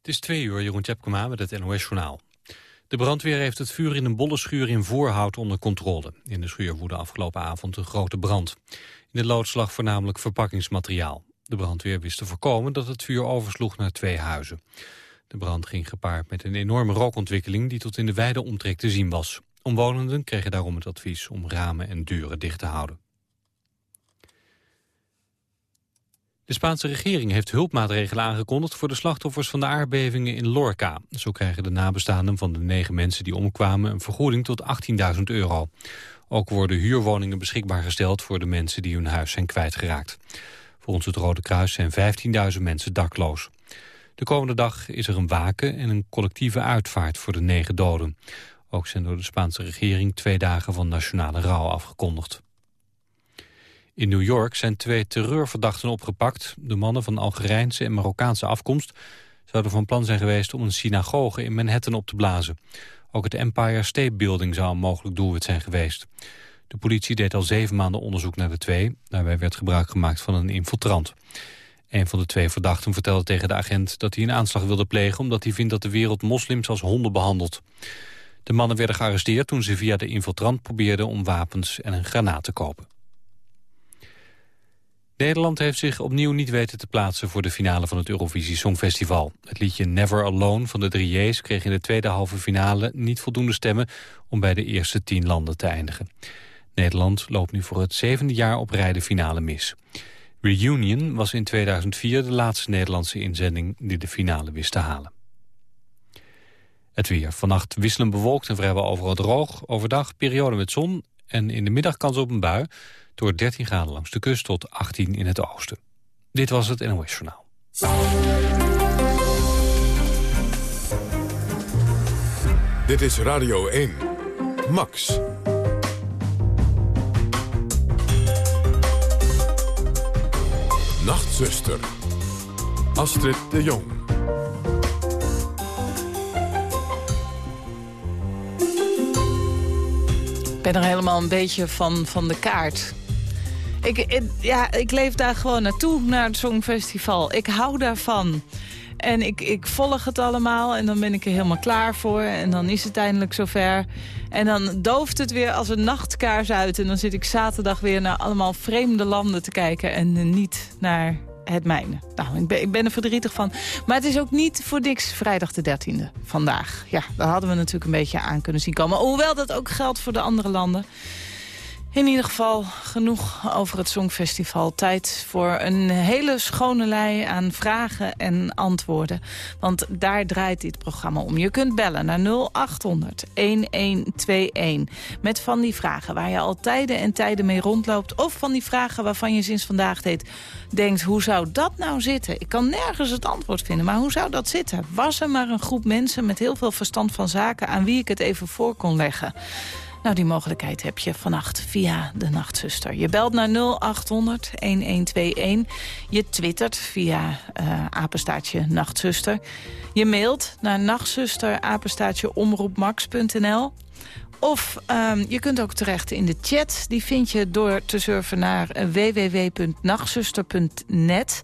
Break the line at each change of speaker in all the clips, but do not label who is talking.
Het is twee uur, Jeroen Tjepkema met het NOS-journaal. De brandweer heeft het vuur in een bolle schuur in Voorhout onder controle. In de schuur woedde afgelopen avond een grote brand. In de loods lag voornamelijk verpakkingsmateriaal. De brandweer wist te voorkomen dat het vuur oversloeg naar twee huizen. De brand ging gepaard met een enorme rookontwikkeling die tot in de wijde omtrek te zien was. Omwonenden kregen daarom het advies om ramen en deuren dicht te houden. De Spaanse regering heeft hulpmaatregelen aangekondigd voor de slachtoffers van de aardbevingen in Lorca. Zo krijgen de nabestaanden van de negen mensen die omkwamen een vergoeding tot 18.000 euro. Ook worden huurwoningen beschikbaar gesteld voor de mensen die hun huis zijn kwijtgeraakt. Volgens het Rode Kruis zijn 15.000 mensen dakloos. De komende dag is er een waken en een collectieve uitvaart voor de negen doden. Ook zijn door de Spaanse regering twee dagen van nationale rouw afgekondigd. In New York zijn twee terreurverdachten opgepakt. De mannen van Algerijnse en Marokkaanse afkomst zouden van plan zijn geweest om een synagoge in Manhattan op te blazen. Ook het Empire State Building zou een mogelijk doelwit zijn geweest. De politie deed al zeven maanden onderzoek naar de twee. Daarbij werd gebruik gemaakt van een infiltrant. Een van de twee verdachten vertelde tegen de agent dat hij een aanslag wilde plegen... omdat hij vindt dat de wereld moslims als honden behandelt. De mannen werden gearresteerd toen ze via de infiltrant probeerden om wapens en een granaat te kopen. Nederland heeft zich opnieuw niet weten te plaatsen voor de finale van het Eurovisie Songfestival. Het liedje Never Alone van de drie J's kreeg in de tweede halve finale niet voldoende stemmen om bij de eerste tien landen te eindigen. Nederland loopt nu voor het zevende jaar op rij de finale mis. Reunion was in 2004 de laatste Nederlandse inzending die de finale wist te halen. Het weer. Vannacht wisselend bewolkt en vrijwel overal droog. Overdag periode met zon en in de middag kans op een bui door 13 graden langs de kust tot 18 in het oosten. Dit was het NOS Journaal.
Dit is Radio 1. Max. Nachtzuster. Astrid de Jong.
Ik ben er helemaal een beetje van, van de kaart. Ik, ja, ik leef daar gewoon naartoe, naar het Songfestival. Ik hou daarvan. En ik, ik volg het allemaal en dan ben ik er helemaal klaar voor. En dan is het eindelijk zover. En dan dooft het weer als een nachtkaars uit. En dan zit ik zaterdag weer naar allemaal vreemde landen te kijken. En niet naar het mijne. Nou, ik ben, ik ben er verdrietig van. Maar het is ook niet voor niks vrijdag de 13e vandaag. Ja, daar hadden we natuurlijk een beetje aan kunnen zien komen. Hoewel dat ook geldt voor de andere landen. In ieder geval genoeg over het Songfestival. Tijd voor een hele schone lei aan vragen en antwoorden. Want daar draait dit programma om. Je kunt bellen naar 0800-1121. Met van die vragen waar je al tijden en tijden mee rondloopt. Of van die vragen waarvan je sinds vandaag deed, denkt... hoe zou dat nou zitten? Ik kan nergens het antwoord vinden, maar hoe zou dat zitten? Was er maar een groep mensen met heel veel verstand van zaken... aan wie ik het even voor kon leggen? Nou, die mogelijkheid heb je vannacht via de Nachtzuster. Je belt naar 0800-1121. Je twittert via uh, apenstaartje Nachtzuster. Je mailt naar nachtzuster apenstaartje omroepmax.nl. Of um, je kunt ook terecht in de chat. Die vind je door te surfen naar www.nachtzuster.net.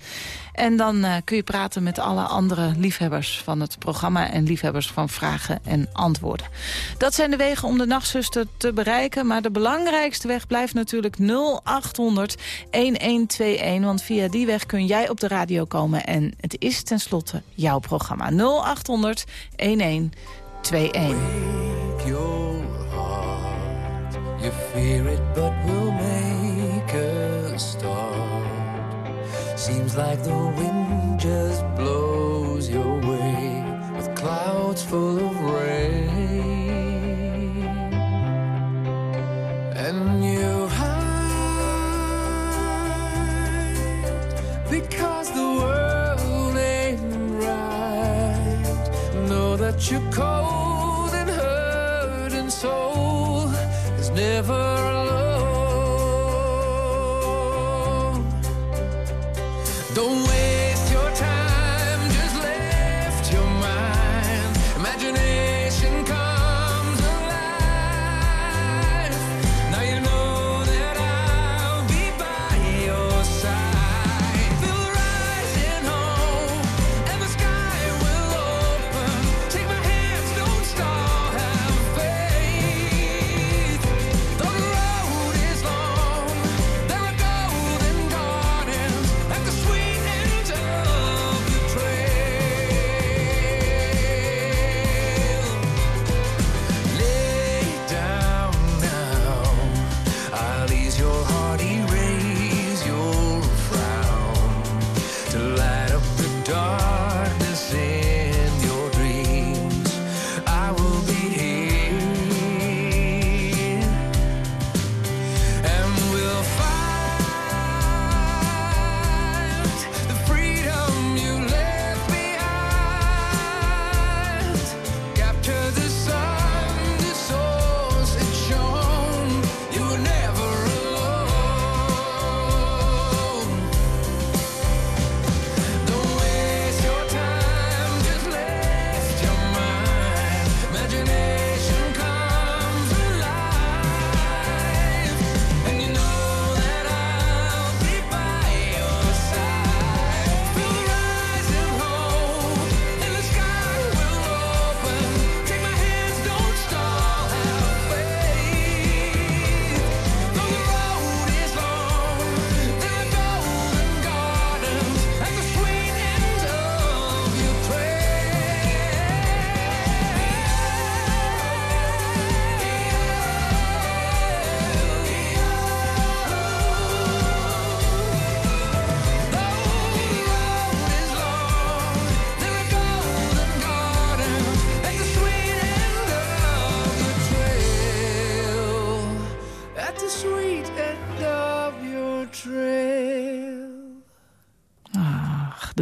En dan uh, kun je praten met alle andere liefhebbers van het programma... en liefhebbers van vragen en antwoorden. Dat zijn de wegen om de nachtzuster te bereiken. Maar de belangrijkste weg blijft natuurlijk 0800-1121. Want via die weg kun jij op de radio komen. En het is tenslotte jouw programma. 0800 1121. You fear it, but Seems like the wind just blows your way with clouds full of rain. And you hide because the world ain't right. Know that you're cold and hurt and soul is never alone. Don't wait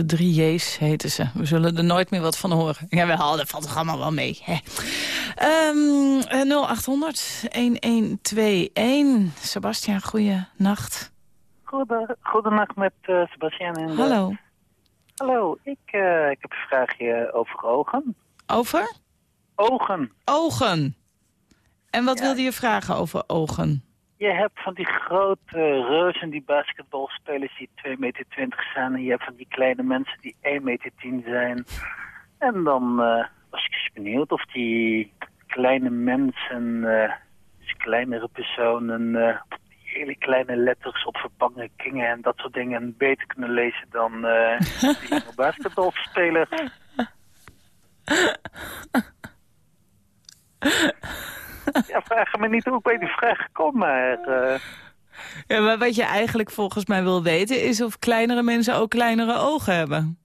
De drie J's heten ze. We zullen er nooit meer wat van horen. Ja, wel, dat valt toch allemaal wel mee. Hè. Um, 0800 1121. Sebastian, goeie nacht.
Goedenacht met uh, Sebastian. En,
Hallo.
Hallo, ik, uh, ik heb een vraagje over ogen.
Over?
Ogen.
Ogen. En wat ja. wilde je vragen over ogen?
Je hebt van die grote reuzen die basketbalspelers die 2,20 meter zijn. En je hebt van die kleine mensen die 1,10 meter zijn. En dan uh, was ik eens benieuwd of die kleine mensen, dus kleinere personen, hele kleine letters op verpakkingen en dat soort dingen beter kunnen lezen dan uh, die jonge basketbalspelers. ja, vraag me niet hoe ik bij die vraag kom, maar... Uh...
Ja, maar wat je eigenlijk volgens mij wil weten is of kleinere mensen ook kleinere ogen hebben.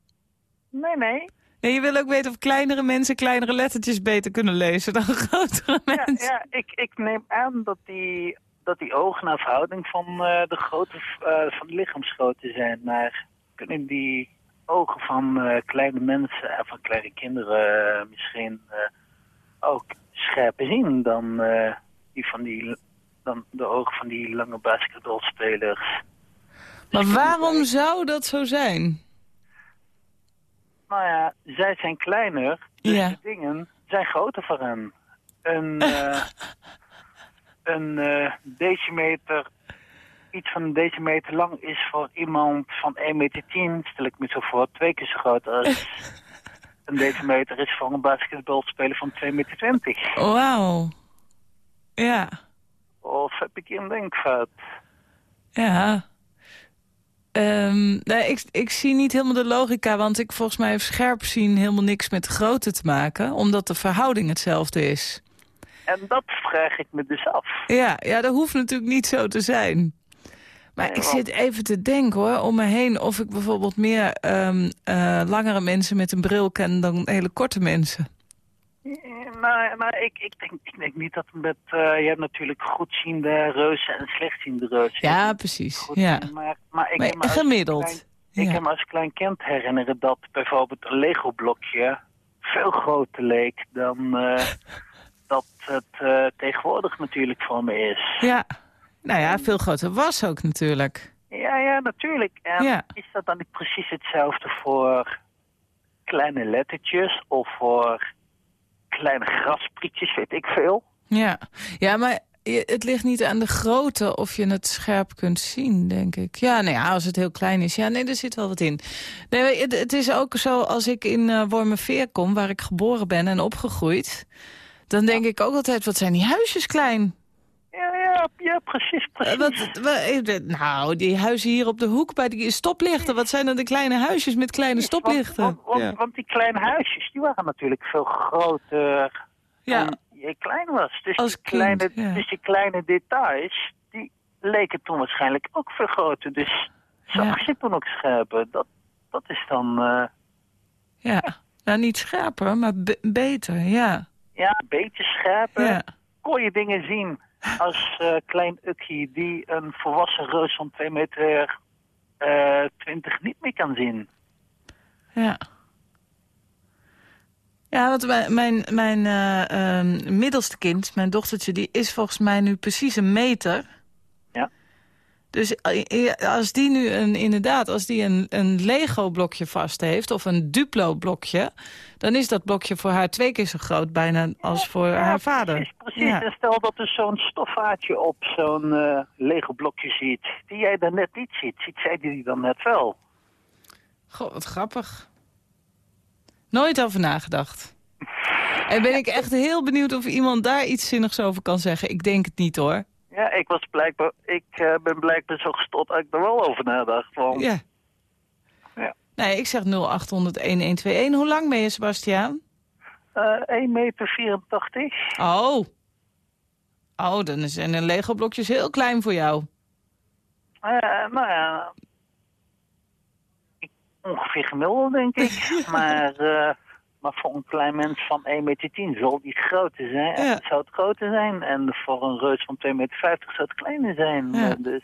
Nee, nee.
Nee, je wil ook weten of kleinere mensen kleinere lettertjes beter kunnen lezen dan grotere mensen.
Ja, ja ik, ik neem aan dat die dat die ogen naar verhouding van uh, de grootte uh, van de lichaamsgrootte zijn. Maar kunnen die ogen van uh, kleine mensen en van kleine kinderen misschien ook scherper zien dan, die van die, dan de ogen van die lange basketbalspelers.
Maar dus waarom zou dat zo zijn?
Nou ja, zij zijn kleiner, dus
ja.
de dingen zijn groter voor hen. En een uh, decimeter, iets van een decimeter lang is voor iemand van 1,10 meter, stel ik me zo voor, twee keer zo groot als een decimeter is voor een basketbalspeler van 2,20 meter.
Wauw. Ja.
Of heb ik hier een denkfout?
Ja. Um, nee, ik, ik zie niet helemaal de logica, want ik volgens mij heeft scherp zien helemaal niks met grootte te maken, omdat de verhouding hetzelfde is.
En dat vraag ik me dus af.
Ja, ja dat hoeft natuurlijk niet zo te zijn. Maar ik zit even te denken hoor, om me heen... of ik bijvoorbeeld meer um, uh, langere mensen met een bril ken... dan hele korte mensen.
Nou, nou ik, ik, denk, ik denk niet dat met... Uh, je hebt natuurlijk goedziende reuzen en slechtziende reuzen.
Ja, precies. Ja.
Maar, maar, ik
maar gemiddeld.
Klein, ik kan me als klein kind herinneren dat bijvoorbeeld een Lego-blokje... veel groter leek dan... Uh, dat het tegenwoordig natuurlijk voor me is.
Ja, nou ja, veel groter was ook natuurlijk.
Ja, ja, natuurlijk. En
ja.
is dat dan niet precies hetzelfde voor kleine lettertjes of voor kleine grasprietjes, weet ik veel?
Ja, ja maar het ligt niet aan de grootte of je het scherp kunt zien, denk ik. Ja, nou ja, als het heel klein is. Ja, nee, er zit wel wat in. Nee, het, het is ook zo als ik in uh, Wormerveer kom, waar ik geboren ben en opgegroeid... Dan denk ja. ik ook altijd, wat zijn die huisjes klein?
Ja, precies, precies.
Uh, wat, wat, nou, die huizen hier op de hoek bij die stoplichten. Wat zijn dan de kleine huisjes met kleine stoplichten?
Want, want, ja. want die kleine huisjes, die waren natuurlijk veel groter
ja.
dan je klein was. Dus
Als
die, kleine,
kind, ja.
dus die kleine details, die leken toen waarschijnlijk ook veel groter. Dus zag je toen ook scherper. Dat, dat is dan... Uh,
ja, nou niet scherper, maar beter, ja.
Ja, een beetje scherper.
Ja.
Kon je dingen zien als uh, klein Ukkie die een volwassen reus van 2 meter uh, 20 niet meer kan zien.
Ja. Ja, want mijn, mijn, uh, middelste kind, mijn dochtertje, die is volgens mij nu precies een meter. Dus als die nu een, inderdaad, als die een, een Lego-blokje vast heeft, of een Duplo-blokje, dan is dat blokje voor haar twee keer zo groot bijna als voor
ja,
haar vader.
Precies, precies. Ja. En stel dat er zo'n stofvaatje op zo'n uh, Lego-blokje ziet, die jij dan net niet ziet, ziet zij die dan net wel.
Goh, wat grappig. Nooit over nagedacht. En ben ik echt heel benieuwd of iemand daar iets zinnigs over kan zeggen. Ik denk het niet hoor.
Ja, ik, was blijkbaar, ik uh, ben blijkbaar zo gestot dat ik er wel over nadacht. Want...
Ja.
ja.
Nee, ik zeg 0800-1121. Hoe lang ben je, Sebastiaan?
Uh, 1 meter 84.
Oh. Oh, dan zijn de Lego-blokjes heel klein voor jou.
Uh, nou ja... Ongeveer gemiddeld, denk ik. maar... Maar voor een klein mens van 1,10 meter zal die groter zijn.
Ja.
Zou het groter zijn. En voor een reus van 2,50 meter zou het kleiner zijn.
Ja.
Dus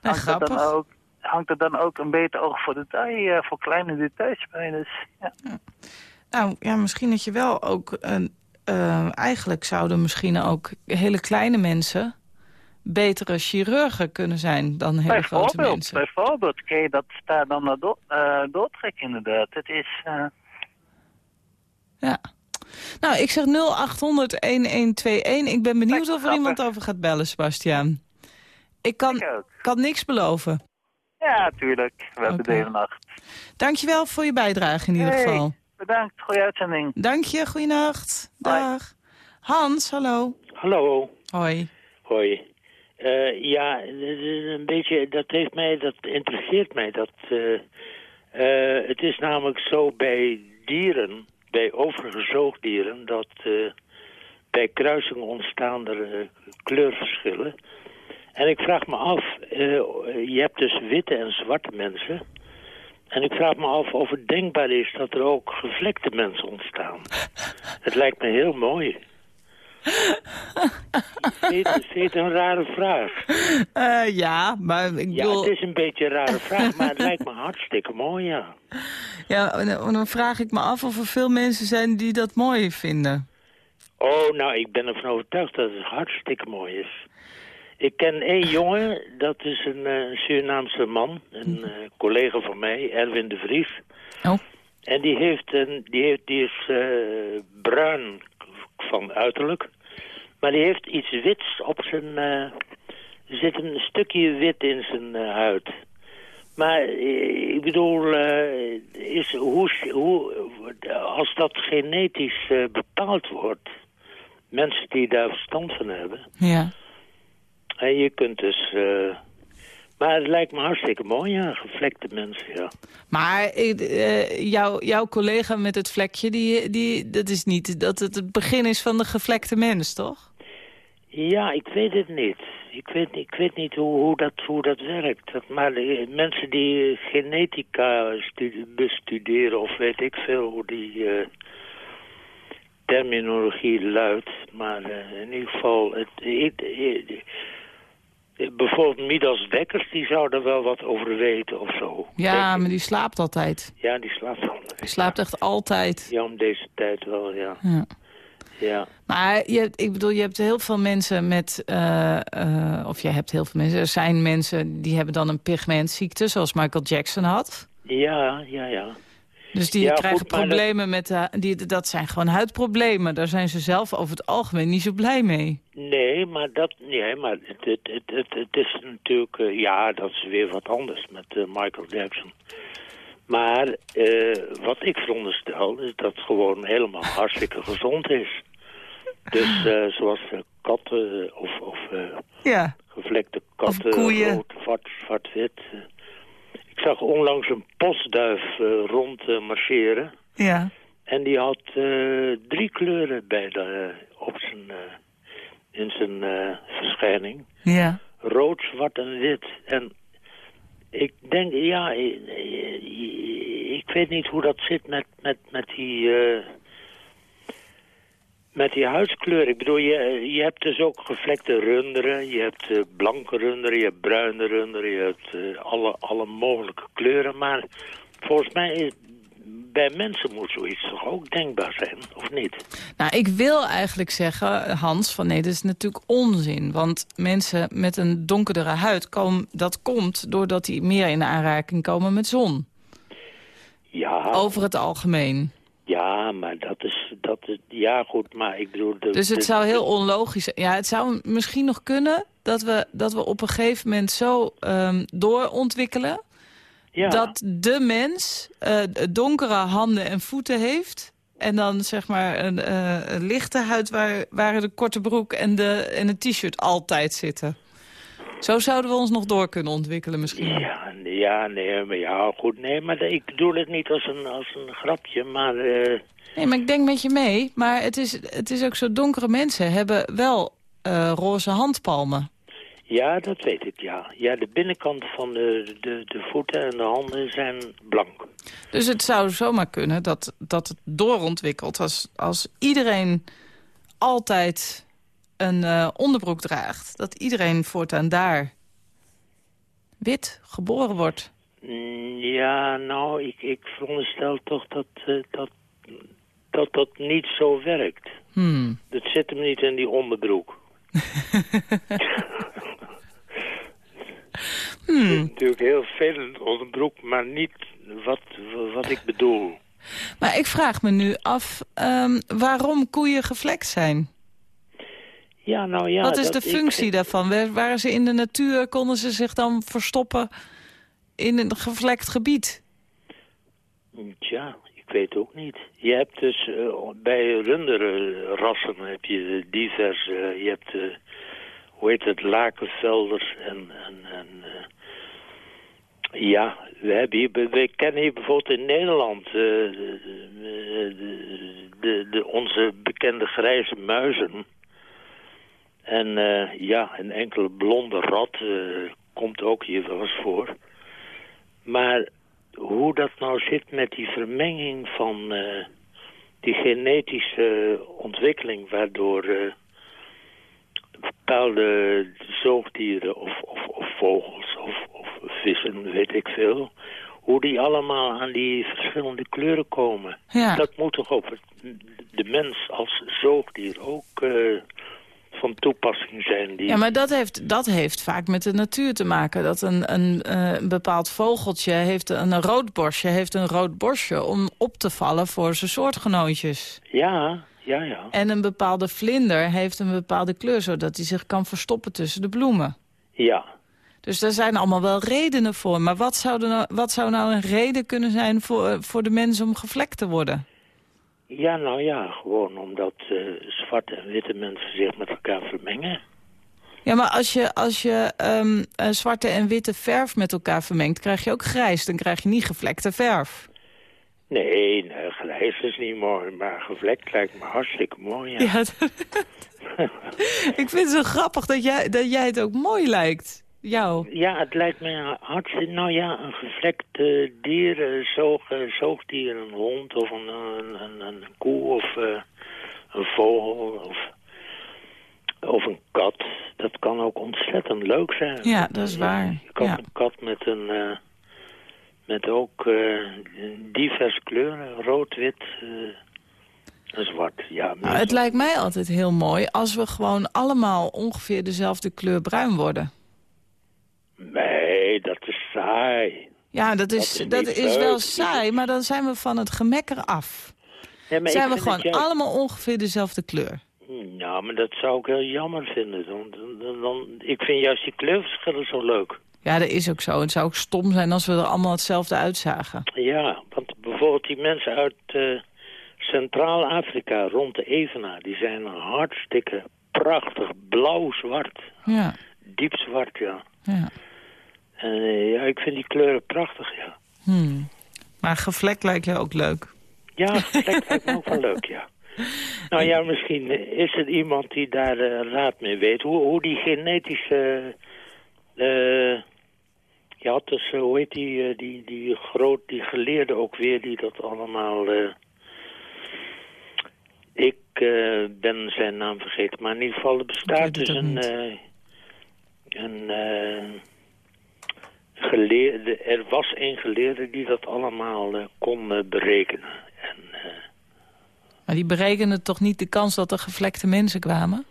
nou,
hangt dat dan ook hangt er dan ook een beter oog voor detail, uh, voor kleine details bij. Dus, ja.
Nou, ja, misschien dat je wel ook... een uh, eigenlijk zouden misschien ook hele kleine mensen betere chirurgen kunnen zijn dan hele grote mensen.
Bijvoorbeeld, kun je dat daar dan naar do uh, doortrekken inderdaad. Het is... Uh...
Ja. Nou, ik zeg 0800-1121. Ik ben benieuwd of er iemand over gaat bellen, Sebastiaan. Ik kan, kan niks beloven.
Ja, tuurlijk. We hebben okay. deze nacht.
Dankjewel voor je bijdrage in ieder geval.
Bedankt, goede uitzending.
Dank je, goeienacht. Dag. Hans, hallo.
Hallo.
Hoi.
Hoi. Uh, ja, een beetje, dat heeft mij, dat interesseert mij. Dat, uh, uh, het is namelijk zo bij dieren, bij overige zoogdieren, dat bij kruisingen ontstaan er kleurverschillen. En ik vraag me af, je hebt dus witte en zwarte mensen. En ik vraag me af of het denkbaar is dat er ook gevlekte mensen ontstaan. Het lijkt me heel mooi. Het een rare vraag?
Uh, ja, maar ik bedoel...
Ja, het is een beetje een rare vraag, maar het lijkt me hartstikke mooi, ja.
Ja, dan vraag ik me af of er veel mensen zijn die dat mooi vinden.
Oh, nou, ik ben ervan overtuigd dat het hartstikke mooi is. Ik ken één jongen, dat is een uh, Surinaamse man, een uh, collega van mij, Erwin de Vries.
Oh.
En die, heeft een, die, heeft, die is bruin van uiterlijk. Maar die heeft iets wits op zijn... Uh, er zit een stukje wit in zijn uh, huid. Maar uh, ik bedoel, is, hoe, hoe, als dat genetisch bepaald wordt... mensen die daar verstand van hebben...
Ja.
En je kunt dus... Maar het lijkt me hartstikke mooi, ja. Gevlekte mensen, ja.
Maar uh, jou, jouw collega met het vlekje, die, die, dat is niet dat het het begin is van de gevlekte mens, toch?
Ja, ik weet het niet. Ik weet, ik weet niet hoe, hoe, dat, hoe dat werkt. Maar de, mensen die genetica bestuderen, of weet ik veel hoe die uh, terminologie luidt. Maar uh, in ieder geval, het Bijvoorbeeld Midas Dekkers, die zou er wel wat over weten of zo.
Ja, maar die slaapt altijd.
Ja, die slaapt altijd.
Die slaapt echt altijd.
Ja, om deze tijd wel, ja.
Ja.
ja.
Maar je, ik bedoel, je hebt heel veel mensen met... Uh, uh, of je hebt heel veel mensen... Er zijn mensen die hebben dan een pigmentziekte, zoals Michael Jackson had.
Ja, ja, ja.
Dus die krijgen problemen met... De, die, dat zijn gewoon huidproblemen. Daar zijn ze zelf over het algemeen niet zo blij mee.
Nee, maar, dat, nee, maar het, het, het, het, het is natuurlijk... Uh, ja, dat is weer wat anders met uh, Michael Jackson. Maar uh, wat ik veronderstel is dat het gewoon helemaal hartstikke gezond is. Dus zoals katten of, of
ja.
gevlekte katten, rood, zwart, zwart-wit zag onlangs een postduif uh, rond uh, marcheren.
Ja.
En die had uh, drie kleuren bij de, op zijn, in zijn verschijning.
Ja.
Rood, zwart en wit. En ik denk, ja, ik, ik weet niet hoe dat zit met, met, met die met die huidskleur. Ik bedoel, je, je hebt dus ook gevlekte runderen. Je hebt uh, blanke runderen, je hebt bruine runderen. Je hebt uh, alle, alle mogelijke kleuren. Maar volgens mij is bij mensen moet zoiets toch ook denkbaar zijn, of niet?
Nou, ik wil eigenlijk zeggen, Hans, van nee, dat is natuurlijk onzin. Want mensen met een donkerdere huid, komen, dat komt doordat die meer in aanraking komen met zon.
Ja.
Over het algemeen.
Ja, maar dat is, dat is, ja goed, maar ik bedoel... De,
dus het zou heel onlogisch zijn. Ja, het zou misschien nog kunnen dat we, dat we op een gegeven moment zo um, doorontwikkelen... Ja. dat de mens uh, donkere handen en voeten heeft... en dan zeg maar een, uh, een lichte huid waar, waar de korte broek en, de, en een t-shirt altijd zitten. Zo zouden we ons nog door kunnen ontwikkelen misschien.
Ja, ja, nee, maar ja, goed, nee, maar ik bedoel het niet als een, als een grapje, maar... Uh...
Nee, maar ik denk met je mee, maar het is, het is ook zo, donkere mensen hebben wel uh, roze handpalmen.
Ja, dat weet ik, ja. Ja, de binnenkant van de, de, de voeten en de handen zijn blank.
Dus het zou zomaar kunnen dat, dat het doorontwikkelt als, als iedereen altijd een uh, onderbroek draagt. Dat iedereen voortaan daar wit geboren wordt.
Mm, Ja, nou, ik, ik veronderstel toch dat, eh, dat, dat dat niet zo werkt.
Hmm.
Dat zit hem niet in die onderbroek.
Hmm.
Het is natuurlijk heel veel onderbroek, maar niet wat, wat ik bedoel.
Maar ik vraag me nu af ehm, waarom koeien gevlekt zijn.
Ja, nou ja.
Wat is de
ik
functie
vind-
daarvan? Wa- Waren ze in de natuur, konden ze zich dan verstoppen in een gevlekt gebied?
Tja, ik weet ook niet. Je hebt dus eh, bij runderrassen heb je divers, eh, je hebt, eh, hoe heet het, lakenvelders en, en, en ja, we hebben hier, we kennen hier bijvoorbeeld in Nederland de, de, de, de- onze bekende grijze muizen. En eh, ja, een enkele blonde rat eh, komt ook hier wel eens voor. Maar hoe dat nou zit met die vermenging van eh, die genetische ontwikkeling... waardoor bepaalde zoogdieren of, of, of vogels of, of vissen, weet ik veel... hoe die allemaal aan die verschillende kleuren komen.
Ja.
Dat moet toch op het- de mens als zoogdier ook van toepassing zijn. Die...
Ja, maar dat heeft, dat heeft vaak met de natuur te maken. Dat een, een, eh, een bepaald vogeltje heeft een, een rood borstje, heeft een rood borstje om op te vallen voor zijn soortgenootjes.
Ja, ja, ja.
En een bepaalde vlinder heeft een bepaalde kleur, zodat hij zich kan verstoppen tussen de bloemen.
Ja,
Dus daar zijn allemaal wel redenen voor. Maar wat zou, er nou, wat zou nou een reden kunnen zijn voor, eh, voor de mensen om gevlekt te worden?
Ja, nou ja, gewoon omdat eh, zwarte en witte mensen zich met elkaar vermengen.
Ja, maar als je, als je ehm, eh, zwarte en witte verf met elkaar vermengt, krijg je ook grijs. Dan krijg je niet gevlekte verf.
Nee, nee, grijs is niet mooi, maar gevlekt lijkt me hartstikke mooi. Ja.
Ik vind het zo grappig dat jij, dat jij het ook mooi lijkt. Jou.
Ja, het lijkt me hartstikke... Nou ja, een gevlekt eh, dier, eh, zoog, eh, zoogdier, een hond of een, een, een, een koe of een vogel of, of een kat. Dat kan ook ontzettend leuk zijn.
Ja, dat is waar.
Je kan
Ja.
een kat met een... met ook diverse kleuren, rood, wit en zwart. Ja,
Nou, het lijkt mij altijd heel mooi als we gewoon allemaal ongeveer dezelfde kleur bruin worden.
Nee, dat is saai.
Ja, dat is,
Dat is
dat
niet
is wel saai, maar dan zijn we van het gemekker af.
Ja,
zijn we gewoon allemaal ongeveer dezelfde kleur.
Ja, maar dat zou ik heel jammer vinden. Dan, dan, dan, ik vind juist die kleurverschillen zo leuk.
Ja, dat is ook zo. Het zou ook stom zijn als we er allemaal hetzelfde uitzagen.
Ja, want bijvoorbeeld die mensen uit eh, Centraal-Afrika rond de Evenaar... die zijn hartstikke prachtig blauw-zwart.
Ja,
Diep zwart, ja.
ja.
En eh, ja, ik vind die kleuren prachtig, ja.
Hmm. Maar gevlekt lijkt je ook leuk.
Ja, dat lijkt me ook wel leuk, ja. Nou ja, misschien is er iemand die daar eh, raad mee weet. Hoe, hoe die genetische... eh je had dus, hoe heet die, die, die groot, die geleerde ook weer, die dat allemaal... ik ben zijn naam vergeten, maar in ieder geval er bestaat dus een... een geleerde, er was een geleerde die dat allemaal eh, kon eh, berekenen. En, eh,
Maar die berekenen toch niet de kans dat er gevlekte mensen kwamen?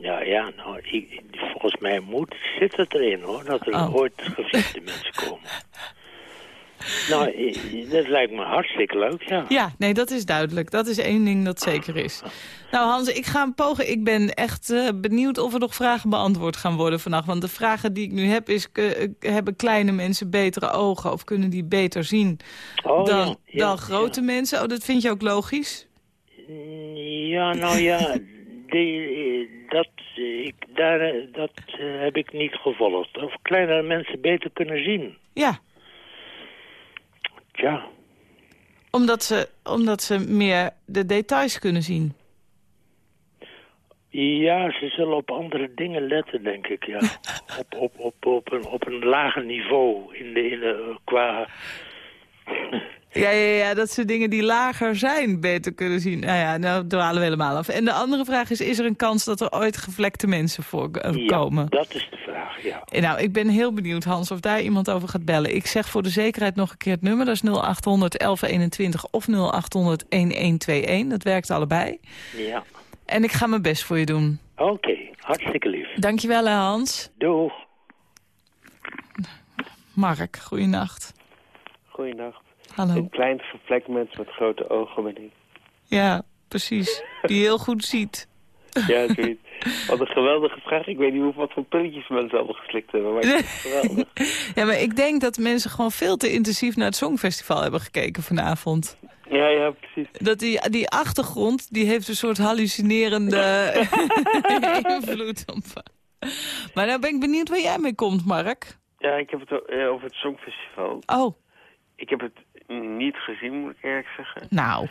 ja, ja, nou, ik, volgens mij moet, zit het erin hoor, dat er
Oh.
ooit gevlekte mensen komen. Nou, eh, dat lijkt me hartstikke leuk, ja.
Ja, nee, dat is duidelijk. Dat is één ding dat zeker is. Nou Hans, ik ga een pogen. Ik ben echt eh, benieuwd of er nog vragen beantwoord gaan worden vannacht. Want de vragen die ik nu heb is... eh, hebben kleine mensen betere ogen of kunnen die beter zien
Oh,
dan,
ja, ja,
dan grote mensen? Oh, dat vind je ook logisch?
Ja, nou ja, die, eh, dat, eh, ik, daar, eh, dat eh, heb ik niet gevolgd. Of kleinere mensen beter kunnen zien.
Ja,
Tja,
omdat ze, omdat ze meer de details kunnen zien.
Ja, ze zullen op andere dingen letten, denk ik, ja. op, op, op, op, een, op een lager niveau in de, in de, qua...
Ja, ja, ja, dat ze dingen die lager zijn beter kunnen zien. Nou ja, nou dwalen we helemaal af. En de andere vraag is, is er een kans dat er ooit gevlekte mensen voorkomen?
Ja, dat is de vraag, ja.
Eh, Nou, ik ben heel benieuwd, Hans, of daar iemand over gaat bellen. Ik zeg voor de zekerheid nog een keer het nummer. Dat is 0800 1121 of 0800 1121. Dat werkt allebei.
Ja.
En ik ga mijn best voor je doen.
Oké, hartstikke lief.
Dankjewel, hè, Hans.
Doeg.
Mark, goeienacht.
Goeienacht.
Hallo.
Een klein mens met grote ogen ben ik.
Ja, precies. Die heel goed ziet.
Ja, zoiets. Wat een geweldige vraag. Ik weet niet hoe, wat voor pilletjes mensen allemaal geslikt hebben, maar het is geweldig.
Ja, maar ik denk dat mensen gewoon veel te intensief naar het Songfestival hebben gekeken vanavond.
Ja, ja, precies.
Dat die, die achtergrond, die heeft een soort hallucinerende invloed op... Maar nou ben ik benieuwd waar jij mee komt, Mark.
Ja, ik heb het eh, over het Songfestival.
Oh,
Ik heb het niet gezien, moet ik eerlijk zeggen.
nou,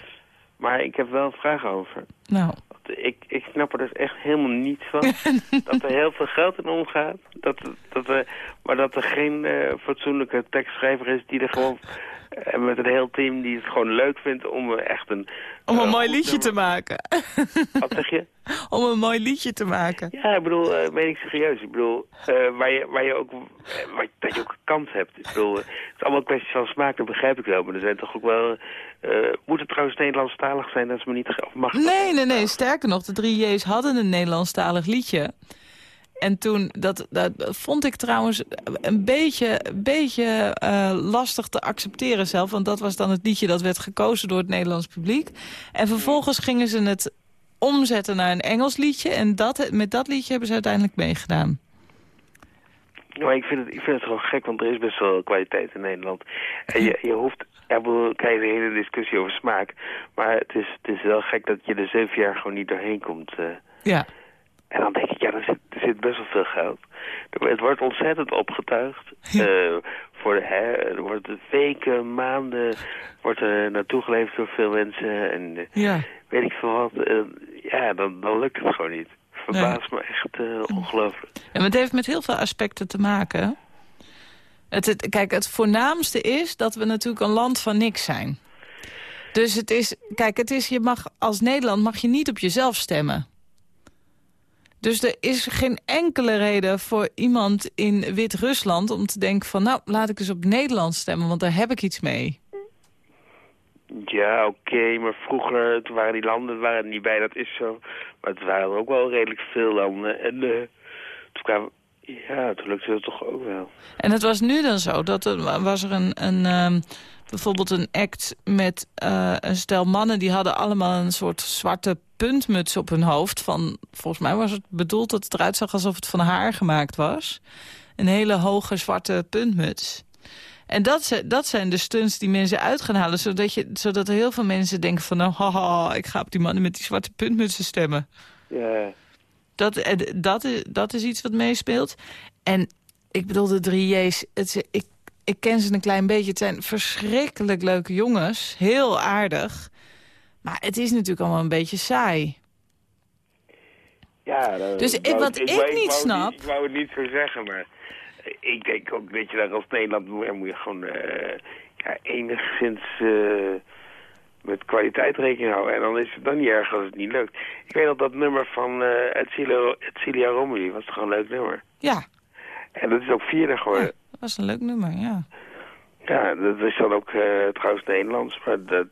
Maar ik heb wel een vraag over.
nou.
Ik, ik snap er dus echt helemaal niets van. dat er heel veel geld in omgaat. Dat, dat er, maar dat er geen eh, fatsoenlijke tekstschrijver is die er gewoon... eh, met een heel team die het gewoon leuk vindt om eh, echt een...
Om een
eh,
mooi liedje te maken.
Wat zeg je?
Om een mooi liedje te maken.
Ja, ik bedoel, eh meen ik serieus. Ik bedoel, waar, je, waar je ook, waar, dat je ook een kans hebt. Ik bedoel, het is allemaal een kwestie van smaak, dat begrijp ik wel. Maar er zijn toch ook wel... moet het trouwens Nederlandstalig zijn, dat is me niet... Of mag
Nee, nee, nee. Sterker nog, de drie J's hadden een Nederlandstalig liedje. En toen, dat, dat vond ik trouwens een beetje, beetje eh, lastig te accepteren zelf. Want dat was dan het liedje dat werd gekozen door het Nederlands publiek. En vervolgens gingen ze het omzetten naar een Engels liedje. En dat, met dat liedje hebben ze uiteindelijk meegedaan.
Maar ik vind, het, ik vind het gewoon gek, want er is best wel kwaliteit in Nederland. En je, je hoeft... Ja, ik bedoel, krijg je een hele discussie over smaak. Maar het is, het is wel gek dat je er zeven jaar gewoon niet doorheen komt. eh.
Ja.
En dan denk ik, ja, er zit, er zit best wel veel geld. Het wordt ontzettend opgetuigd. Eh, voor de, hè, er wordt weken, maanden wordt er naartoe geleverd door veel mensen. En eh,
Ja.
weet ik veel wat. ja, dan, dan lukt het gewoon niet. Verbaast me echt eh, ongelooflijk.
Ja, maar het heeft met heel veel aspecten te maken. Het, het- kijk, het voornaamste is dat we natuurlijk een land van niks zijn. Dus het is, kijk, het is, je mag, als Nederland mag je niet op jezelf stemmen. Dus er is geen enkele reden voor iemand in Wit-Rusland om te denken van... nou, laat ik eens op Nederland stemmen, want daar heb ik iets mee.
Ja, oké, maar vroeger, toen waren die landen waren er niet bij, dat is zo. Maar het waren ook wel redelijk veel landen. En eh, toen kwamen, ja, toen lukte het toch ook wel.
En het was nu dan zo, dat er was er een, een ehm, bijvoorbeeld een act met eh, een stel mannen... die hadden allemaal een soort zwarte puntmuts op hun hoofd. Van, volgens mij was het bedoeld dat het eruit zag alsof het van haar gemaakt was. Een hele hoge zwarte puntmuts. En dat, zijn- dat zijn de stunts die mensen uit gaan halen. Zodat, je, zodat er heel veel mensen denken van... nou, haha, ik ga op die mannen met die zwarte puntmutsen stemmen.
Ja,
Dat, eh, dat, is, dat is iets wat meespeelt. En ik bedoel, de drie J's, het, ik, ik ken ze een klein beetje. Het zijn verschrikkelijk leuke jongens, heel aardig. Maar het is natuurlijk allemaal een beetje saai.
ja. dan-
Dus ik-
wou-
wat ik
wou-
niet
wou
snap-
Ik wou het niet zo zeggen, maar ik denk ook dat je daar als Nederland moet, moet je gewoon eh, ja, enigszins eh, met kwaliteit rekening houden. En dan is het dan niet erg als het niet lukt. Ik weet nog dat nummer van eh Etcilia, Etcilia Romoli was toch een leuk nummer.
Ja,
En dat is ook vierde geworden.
dat was een leuk nummer, ja.
Ja, dat is dan ook eh, trouwens Nederlands, maar dat,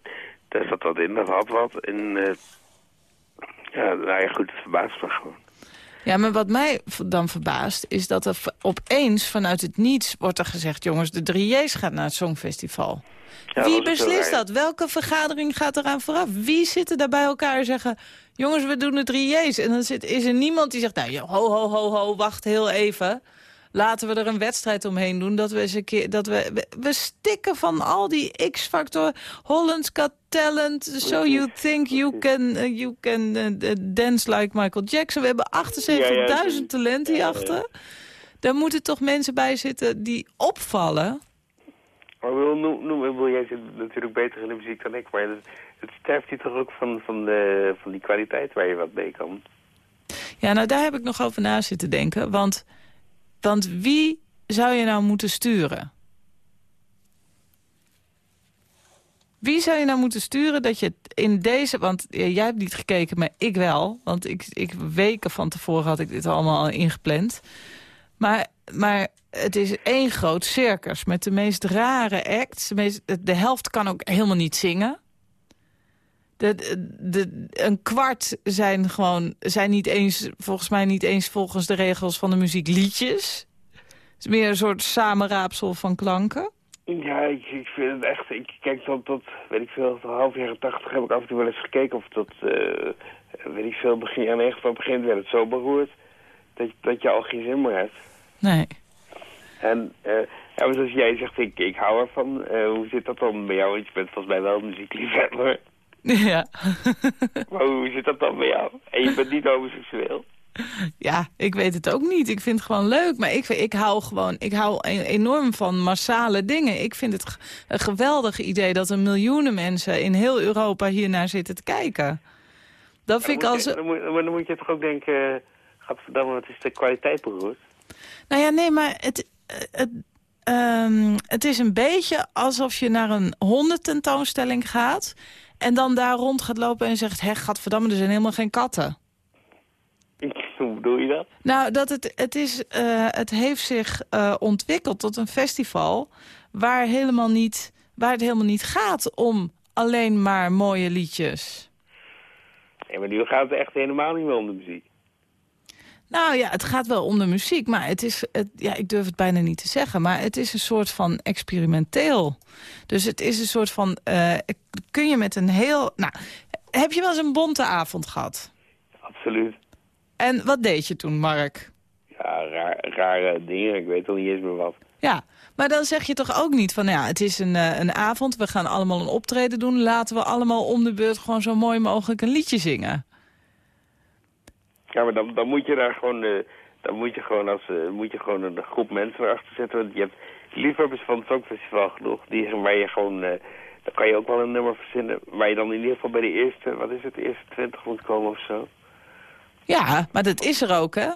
daar zat wat in, dat had wat. En eh, ja, nou ja, goed, het verbaast me gewoon.
Ja, maar wat mij dan verbaast is dat er opeens vanuit het niets wordt er gezegd... jongens, de 3J's gaat naar het Songfestival.
Ja,
Wie beslist dat? Welke vergadering gaat eraan vooraf? Wie zitten daar bij elkaar en zeggen... jongens, we doen de 3J's. En dan zit, is er niemand die zegt... nou, ho, ho, ho, ho, wacht heel even. Laten we er een wedstrijd omheen doen. Dat we eens een keer... Dat we, we, we stikken van al die X-factor... Holland's Got Talent... So You Think You Can, uh, you can uh, uh, Dance Like Michael Jackson. We hebben 78.000
Ja, ja,
talenten hierachter. Daar moeten toch mensen bij zitten die opvallen...
Maar wil, noem, bedoel, jij zit natuurlijk beter in de muziek dan ik, maar het, sterft hier toch ook van, van, de, van die kwaliteit waar je wat mee kan.
Ja, nou daar heb ik nog over na zitten denken. Want, want wie zou je nou moeten sturen? Wie zou je nou moeten sturen dat je in deze... Want jij hebt niet gekeken, maar ik wel. Want ik, ik, weken van tevoren had ik dit allemaal al ingepland. Maar, maar het is één groot circus met de meest rare acts. De, meest, de helft kan ook helemaal niet zingen. De, de, een kwart zijn gewoon zijn niet eens, volgens mij niet eens volgens de regels van de muziek liedjes. Het is meer een soort samenraapsel van klanken.
Ja, ik, ik vind het echt... Ik kijk tot, tot weet ik veel, half jaren tachtig heb ik af en toe wel eens gekeken of tot, uh, weet ik veel, begin jaren negentig, van begin werd het zo beroerd dat, dat je al geen zin meer hebt.
Nee.
En, uh, zoals jij zegt, ik, ik hou ervan. Uh, hoe zit dat dan bij jou? Je bent volgens mij wel muziekliefhebber.
Ja.
maar hoe zit dat dan bij jou? En je bent niet homoseksueel?
Ja, ik weet het ook niet. Ik vind het gewoon leuk. Maar ik, ik hou gewoon ik hou e-, enorm van massale dingen. Ik vind het een geweldig idee dat er miljoenen mensen in heel Europa hier naar zitten te kijken. Dat vind ik als...
Dan moet, dan moet je toch ook denken... Gadverdamme, wat is de kwaliteit beroerd?
Nou ja, nee, maar het, het, um, het is een beetje alsof je naar een hondententoonstelling gaat... en dan daar rond gaat lopen en zegt... hé, gadverdamme, er zijn helemaal geen katten.
Hoe bedoel je dat?
Nou, dat het, het, is, uh, het heeft zich uh, ontwikkeld tot een festival... Waar, helemaal niet, waar het helemaal niet gaat om alleen maar mooie liedjes.
Nee, maar nu gaat het echt helemaal niet meer om de muziek.
Nou ja, het gaat wel om de muziek, maar het is, het, ja, ik durf het bijna niet te zeggen, maar het is een soort van experimenteel. Dus het is een soort van, uh, kun je met een heel, nou, heb je wel eens een bonte avond gehad?
Absoluut.
En wat deed je toen, Mark?
Ja, raar, rare dingen, ik weet al niet eens meer wat.
Ja, maar dan zeg je toch ook niet van, ja, het is een, uh, een avond, we gaan allemaal een optreden doen, laten we allemaal om de beurt gewoon zo mooi mogelijk een liedje zingen.
Ja, maar dan, dan moet je daar gewoon, uh, dan moet je gewoon als, uh, moet je gewoon een groep mensen erachter zetten. Want je hebt liefhebbers van het Songfestival genoeg, die, waar je gewoon, uh, dan kan je ook wel een nummer verzinnen, waar je dan in ieder geval bij de eerste, wat is het, de eerste twintig moet komen of zo.
Ja, maar dat is er ook, hè?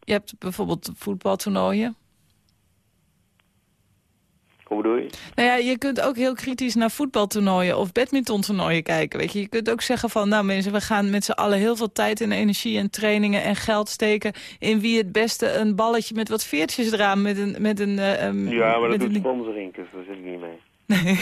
Je hebt bijvoorbeeld voetbaltoernooien.
Hoe bedoel je?
Nou ja, je kunt ook heel kritisch naar voetbaltoernooien of badmintontoernooien kijken. Weet je. je kunt ook zeggen van, nou mensen, we gaan met z'n allen heel veel tijd en energie en trainingen en geld steken in wie het beste een balletje met wat veertjes eraan met een... Met een
uh, ja, maar dat doet sponsoring, dus daar zit ik niet mee.
Nee.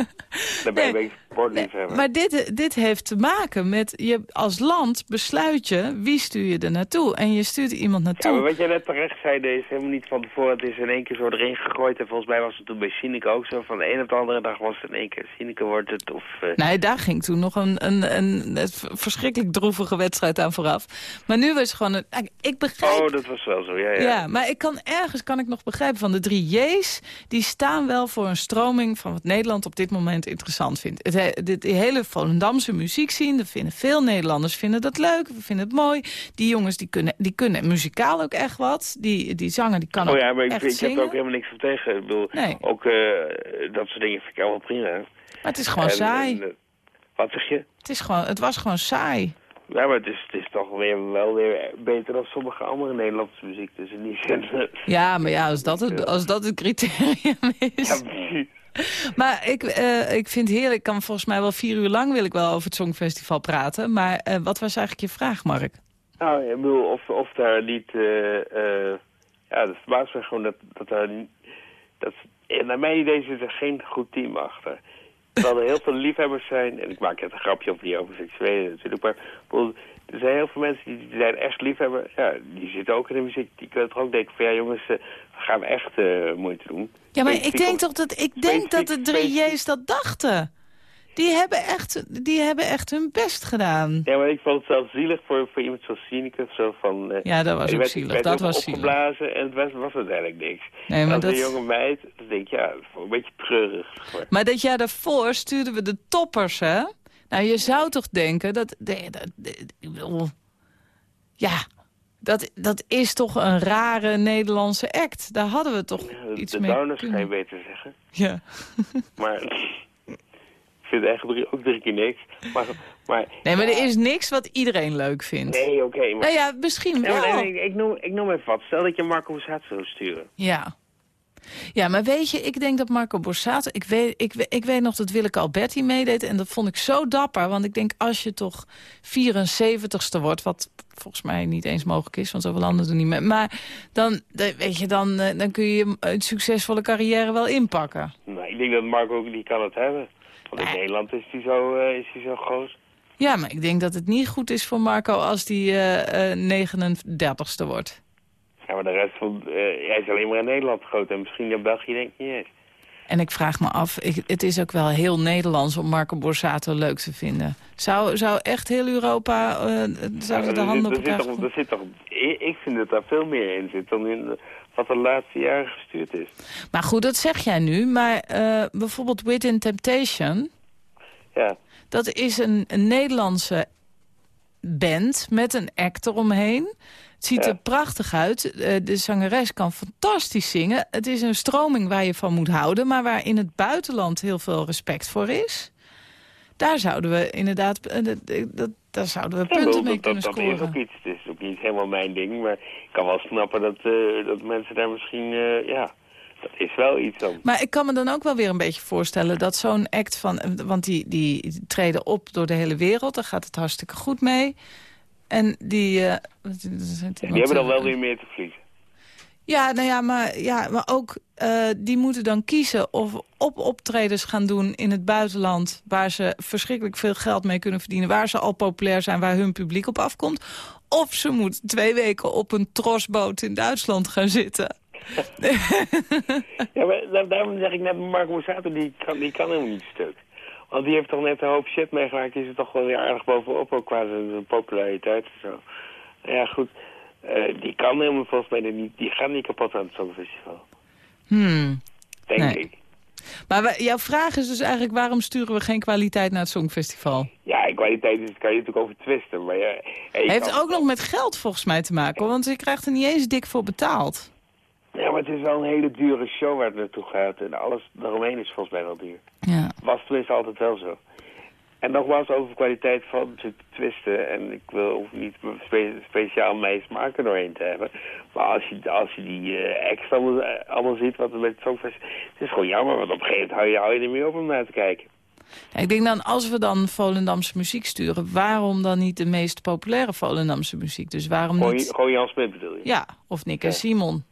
Daar ben je nee. Sportliefhebber.
Maar dit, dit heeft te maken met, je als land besluit je, wie stuur je er naartoe? En je stuurt iemand naartoe.
Ja, maar wat jij net terecht zei, is helemaal niet van tevoren. Het is in één keer zo erin gegooid. En volgens mij was het toen bij Sineke ook zo. Van de een op de andere dag was het in één keer. Sineke wordt het of... Uh...
Nee, daar ging toen nog een, een, een, een, verschrikkelijk droevige wedstrijd aan vooraf. Maar nu was het gewoon... Een, ik begrijp...
Oh, dat was wel zo, ja, ja.
Ja, maar ik kan ergens kan ik nog begrijpen van de drie J's. Die staan wel voor een stroming van wat Nederland op dit moment interessant vindt. Het, dit, die hele Volendamse muziek zien, dat vinden veel Nederlanders vinden dat leuk, we vinden het mooi. Die jongens die kunnen, die kunnen muzikaal ook echt wat. Die, die zanger die kan
oh,
ook
ja, maar ik,
echt
ik
zingen.
heb er ook helemaal niks van tegen. Ik bedoel,
Nee.
ook uh, dat soort dingen vind ik allemaal prima.
Maar het is gewoon
En-
saai.
en, uh, wat zeg je?
het, is gewoon, het was gewoon saai.
Ja, maar het is, het is toch weer, wel weer beter dan sommige andere Nederlandse muziek. Dus in die zin... eh,
Ja, maar ja, als dat het, als dat het criterium is.
ja, precies.
Maar ik, eh, ik vind heerlijk, ik kan volgens mij wel vier uur lang wil ik wel over het Songfestival praten. Maar eh, wat was eigenlijk je vraag, Mark?
Nou, ik bedoel, of, of daar niet... eh ja, dat verbaast me gewoon dat, dat daar... Dat, naar mijn idee zit er geen goed team achter. Terwijl er heel veel liefhebbers zijn... En ik maak net een grapje over die homoseksuelen natuurlijk. Maar er zijn heel veel mensen die, zijn echt liefhebber. Ja, die zitten ook in de muziek. Die kunnen toch ook denken van... Ja, jongens, we gaan echt moeite doen.
Ja, maar ik denk toch dat, ik denk dat de drie
specifiek-
J's dat dachten. Die hebben, echt, die hebben echt hun best gedaan.
Ja, maar ik vond het zelfs zielig voor, voor iemand zoals. Zo van, eh,
Ja, dat was ook
werd-
zielig. Dat was zielig.
opgeblazen en het was, was uiteindelijk niks.
Nee, maar
als
dat...
een jonge meid, dan denk ik, ja, een beetje treurig. maar.
Maar dat jaar daarvoor stuurden we de toppers, hè? Nou, je zou toch denken dat... de- ja, dat, dat is toch een rare Nederlandse act. Daar hadden we toch
Ja,
iets
de
mee
downers kan je beter zeggen.
Ja.
Maar ik vind eigenlijk ook drie keer niks. Maar, maar,
Nee, maar
ja,
er is niks wat iedereen leuk vindt.
Nee, oké. maar,
Nou ja, misschien
Nee,
wel.
nee, ik, ik, noem, ik noem even wat. Stel dat je Marco Borsato zou sturen.
Ja. Ja, maar weet je, ik denk dat Marco Borsato... Ik weet, ik, ik weet nog dat Willeke Alberti meedeed en dat vond ik zo dapper. Want ik denk, als je toch 74ste wordt... wat volgens mij niet eens mogelijk is, want zoveel landen doen niet mee. Maar dan, weet je, dan, eh, dan kun je een succesvolle carrière wel inpakken.
Nou, ik denk dat Marco ook die kan het hebben. Want in
Nee.
Nederland is hij zo, eh, is hij zo groot.
Ja, maar ik denk dat het niet goed is voor Marco als die eh, eh, 39ste wordt.
Ja, maar de rest van... eh, hij is alleen maar in Nederland groot. En misschien in België denk ik niet eens.
En ik vraag me af, ik, het is ook wel heel Nederlands om Marco Borsato leuk te vinden. Zou, zou echt heel Europa,
Ja,
de
er
handen op elkaar...
er zit toch, zit toch, ik vind dat daar veel meer in zit dan in wat de laatste jaren gestuurd is.
Maar goed, dat zeg jij nu. Maar eh, bijvoorbeeld Within Temptation...
Ja,
dat is een, een Nederlandse band met een act eromheen. Het ziet
Ja.
er prachtig uit. Eh, de zangeres kan fantastisch zingen. Het is een stroming waar je van moet houden... maar waar in het buitenland heel veel respect voor is. Daar zouden we inderdaad... eh, dat, dat, daar zouden we punten mee
dat,
kunnen
dat is
scoren.
ook iets. Het is ook niet helemaal mijn ding, maar ik kan wel snappen dat, eh, dat mensen daar misschien, eh, ja, dat is wel iets dan.
Maar ik kan me dan ook wel weer een beetje voorstellen dat zo'n act van... want die, die treden op door de hele wereld, daar gaat het hartstikke goed mee. En die... eh, wat-
Die hebben dan wel weer meer te verliezen.
Ja, nou ja, maar, ja, maar ook eh, die moeten dan kiezen of op optredens gaan doen in het buitenland... waar ze verschrikkelijk veel geld mee kunnen verdienen... waar ze al populair zijn, waar hun publiek op afkomt. Of ze moeten twee weken op een trosboot in Duitsland gaan zitten.
Ja, maar daar- daarom zeg ik net, Marco Borsato, die kan, die kan helemaal niet stuk. Want die heeft toch net een hoop shit meegemaakt, die is er toch wel weer aardig bovenop, ook qua zijn populariteit en zo. Ja, goed, eh, die kan helemaal volgens mij niet, die gaat niet kapot aan het Songfestival.
Hmm.
Denk
Nee.
ik.
Maar we- jouw vraag is dus eigenlijk... waarom sturen we geen kwaliteit naar het Songfestival?
Ja, kwaliteit is, kan je natuurlijk over twisten, maar ja...
Heeft
kan-
ook nog met geld volgens mij te maken, hoor, want je krijgt er niet eens dik voor betaald.
Ja, maar het is wel een hele dure show waar het naartoe gaat. En alles daaromheen is volgens mij wel duur.
Ja.
Was tenminste altijd wel zo. En nogmaals over kwaliteit van te twisten. En ik wil niet spe- speciaal mijn smaak er doorheen te hebben. Maar als je, als je die acts allemaal, allemaal ziet, wat er met het Songfestival... Het is gewoon jammer, want op een gegeven moment hou je, hou je er meer op om naar te kijken.
Ja, Ik denk dan, als we dan Volendamse muziek sturen... waarom dan niet de meest populaire Volendamse muziek? Dus waarom
Gewoon,
niet...
gewoon Jan Smit bedoel je?
Ja, of Nick en. Simon.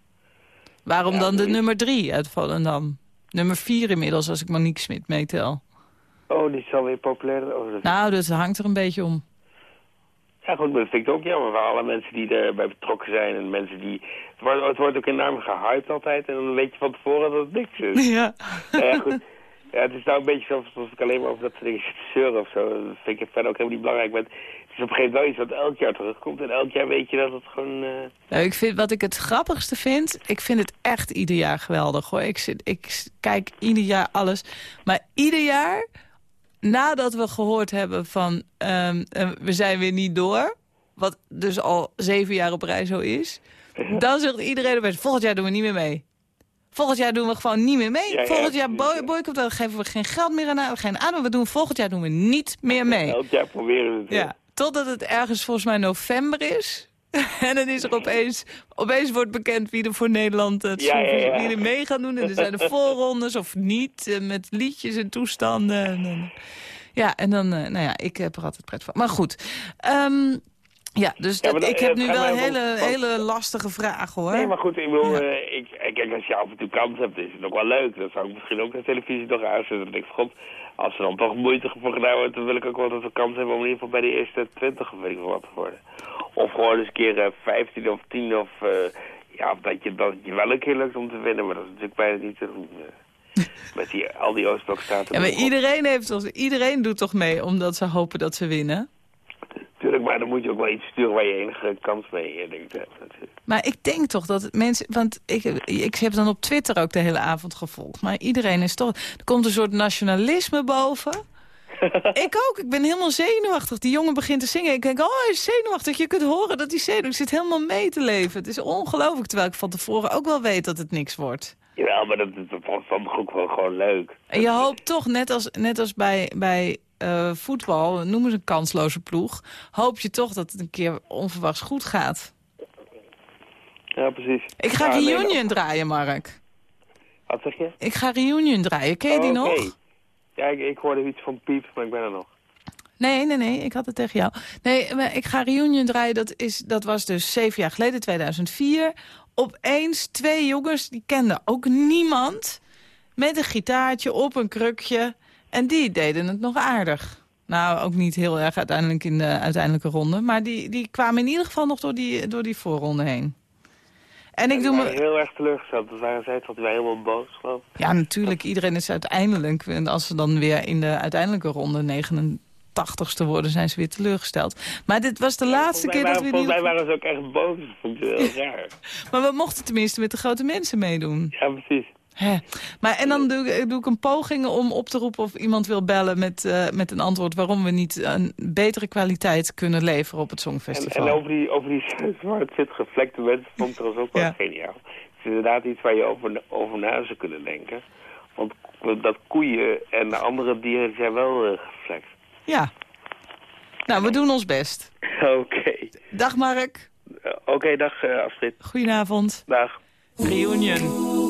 Waarom
Ja,
dan de nummer drie uit Volendam? Nummer vier inmiddels, als ik Monique Smit meetel.
Oh, die is alweer populair. Oh, dat-
Nou, dat hangt er een beetje om.
Ja goed, maar dat vind ik ook jammer voor alle mensen die erbij betrokken zijn. En mensen die... Het wordt, het wordt ook enorm gehyped altijd. En dan weet je van tevoren dat het niks is.
Ja.
Nou ja, goed. Ja, het is nou een beetje zo alsof ik alleen maar over dat soort dingen zit te zeuren of zo. Dat vind ik verder ook helemaal niet belangrijk. Maar het is op een gegeven moment wel iets wat elk jaar terugkomt. En elk jaar weet je dat het gewoon... eh,
Nou, ik vind, wat ik het grappigste vind, ik vind het echt ieder jaar geweldig hoor. Ik, zit, ik kijk ieder jaar alles. Maar ieder jaar, nadat we gehoord hebben van ehm, eh, we zijn weer niet door... wat dus al zeven jaar op rij zo is... dan zegt iedereen opeens, volgend jaar doen we niet meer mee. Volgend jaar doen we gewoon niet meer mee.
Ja,
volgend jaar boy boycott, dan geven we geen geld meer aan, geen aan. We doen, volgend jaar doen we niet meer mee.
Elk jaar proberen ze het.
Ja, totdat het ergens volgens mij november is. en dan is er opeens, opeens wordt bekend wie er voor Nederland het
Ja, ja, ja.
wie er mee gaan doen. En er zijn de voorrondes of niet, eh, met liedjes en toestanden. En, ja, en dan, eh, nou ja, ik heb er altijd pret van. Maar goed, Ehm, ja, dus dat, ik heb
het
nu wel een hele,
om-
hele lastige vraag, hoor.
Nee, maar goed, ik bedoel,
Ja.
eh, ik, eh, kijk, als je af en toe kans hebt, is het ook wel leuk. Dan zou ik misschien ook de televisie nog aanzetten. Dan denk ik, god, als er dan toch moeite voor gedaan wordt, dan wil ik ook wel dat we kans hebben om in ieder geval bij de eerste 20 of weet ik veel wat te worden. Of gewoon eens een keer eh, 15 of 10 of, eh, ja, dat je, dat je wel een keer lukt om te winnen. Maar dat is natuurlijk bijna niet te doen. eh. Met die, al die Oostblokstaten.
Ja, maar iedereen, heeft toch, iedereen doet toch mee omdat ze hopen dat ze winnen?
Maar dan moet je ook wel iets sturen waar je enige kans mee eh, denkt.
Maar ik denk toch dat mensen... Want ik, ik heb dan op Twitter ook de hele avond gevolgd. Maar iedereen is toch... Er komt een soort nationalisme boven. ik ook. Ik ben helemaal zenuwachtig. Die jongen begint te zingen. Ik denk, oh, hij is zenuwachtig. Je kunt horen dat hij zenuwachtig zit helemaal mee te leven. Het is ongelooflijk. Terwijl ik van tevoren ook wel weet dat het niks wordt.
Jawel, maar dat is dat ik ook wel gewoon leuk.
En je hoopt toch, net als, net als bij, bij eh, voetbal, noem eens een kansloze ploeg... hoop je toch dat het een keer onverwachts goed gaat.
Ja, precies.
Ik ga
Ja, nee,
Reunion draaien, Mark.
Wat zeg je?
Ik ga Reunion draaien. Ken je die
Oh,
nog?
Ja, ik, ik hoorde iets van pieps, maar ik ben er nog.
Nee, nee, nee. Ik had het tegen jou. Nee, maar ik ga Reunion draaien. Dat, is, dat was dus zeven jaar geleden, 2004. Opeens twee jongens, die kenden ook niemand. Met een gitaartje op een krukje. En die deden het nog aardig. Nou, ook niet heel erg uiteindelijk in de uiteindelijke ronde. Maar die, die kwamen in ieder geval nog door die, door die voorronde heen. En ik doe me...
heel erg teleurgesteld. Dat waren zij tot wij helemaal boos, geloof.
Ja, natuurlijk. Iedereen is uiteindelijk... en Als ze dan weer in de uiteindelijke ronde 89ste worden... zijn ze weer teleurgesteld. Maar dit was de laatste keer dat we...
Volgens mij waren ze ook echt boos. Dat vond ik heel raar.
Maar we mochten tenminste met de grote mensen meedoen.
Ja, precies.
Hè. Maar, en dan doe ik, doe ik een poging om op te roepen of iemand wil bellen met, eh, met een antwoord... waarom we niet een betere kwaliteit kunnen leveren op het
En,
Songfestival.
en over die, over die zwart zit gevlekte mensen vond ik trouwens ook wel
Ja.
geniaal. Het is inderdaad iets waar je over, over na zou kunnen denken. Want dat koeien en andere dieren die zijn wel eh, gevlekt.
Ja. Nou, we doen ons best.
Oké.
Dag Mark.
Eh, Oké, dag eh, Astrid.
Goedenavond.
Dag.
Reunion.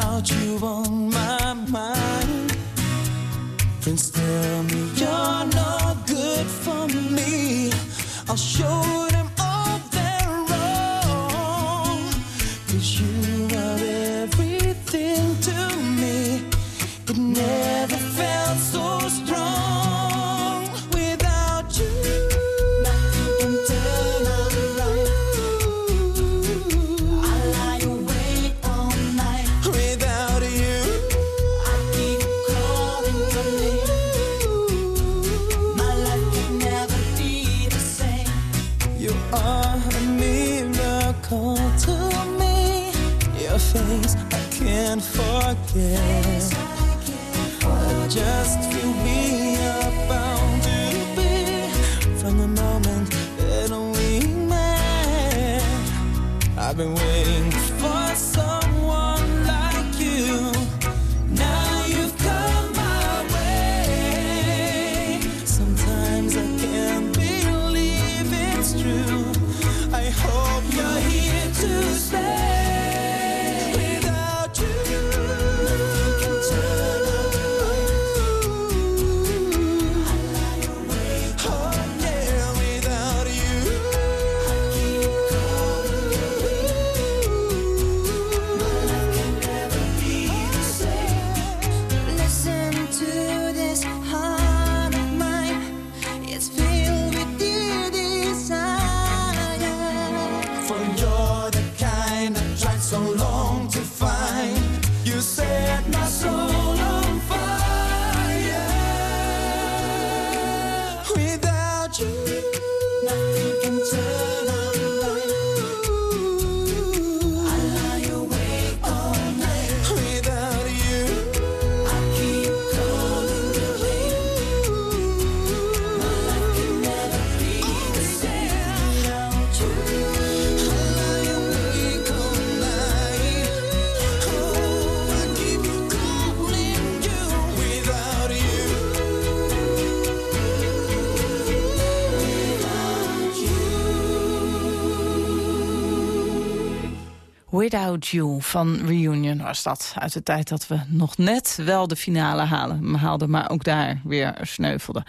you on my mind? Friends tell me you're not good for me. I'll show forget. Just who we Without You
van Reunion was dat. Uit de tijd dat we nog net wel de finale halen, haalden, maar ook daar weer sneuvelden.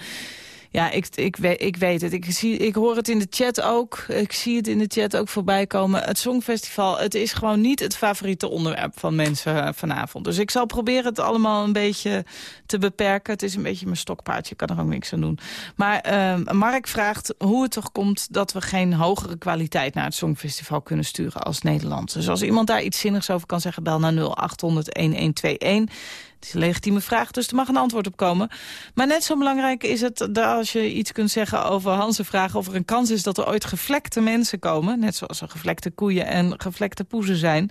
Ja, ik, ik, weet, ik weet het. Ik, zie, ik hoor het in de chat ook. Ik zie het in de chat ook voorbij komen. Het Songfestival, het is gewoon niet het favoriete onderwerp van mensen eh, vanavond. Dus ik zal proberen het allemaal een beetje te beperken. Het is een beetje mijn stokpaardje, ik kan er ook niks aan doen. Maar eh, Mark vraagt hoe het toch komt dat we geen hogere kwaliteit naar het Songfestival kunnen sturen als Nederland. Dus als iemand daar iets zinnigs over kan zeggen, bel naar 0800 1121. Het is een legitieme vraag, dus er mag een antwoord op komen. Maar net zo belangrijk is het dat als je iets kunt zeggen over Hansen vragen... of er een kans is dat er ooit gevlekte mensen komen. Net zoals er gevlekte koeien en gevlekte poezen zijn.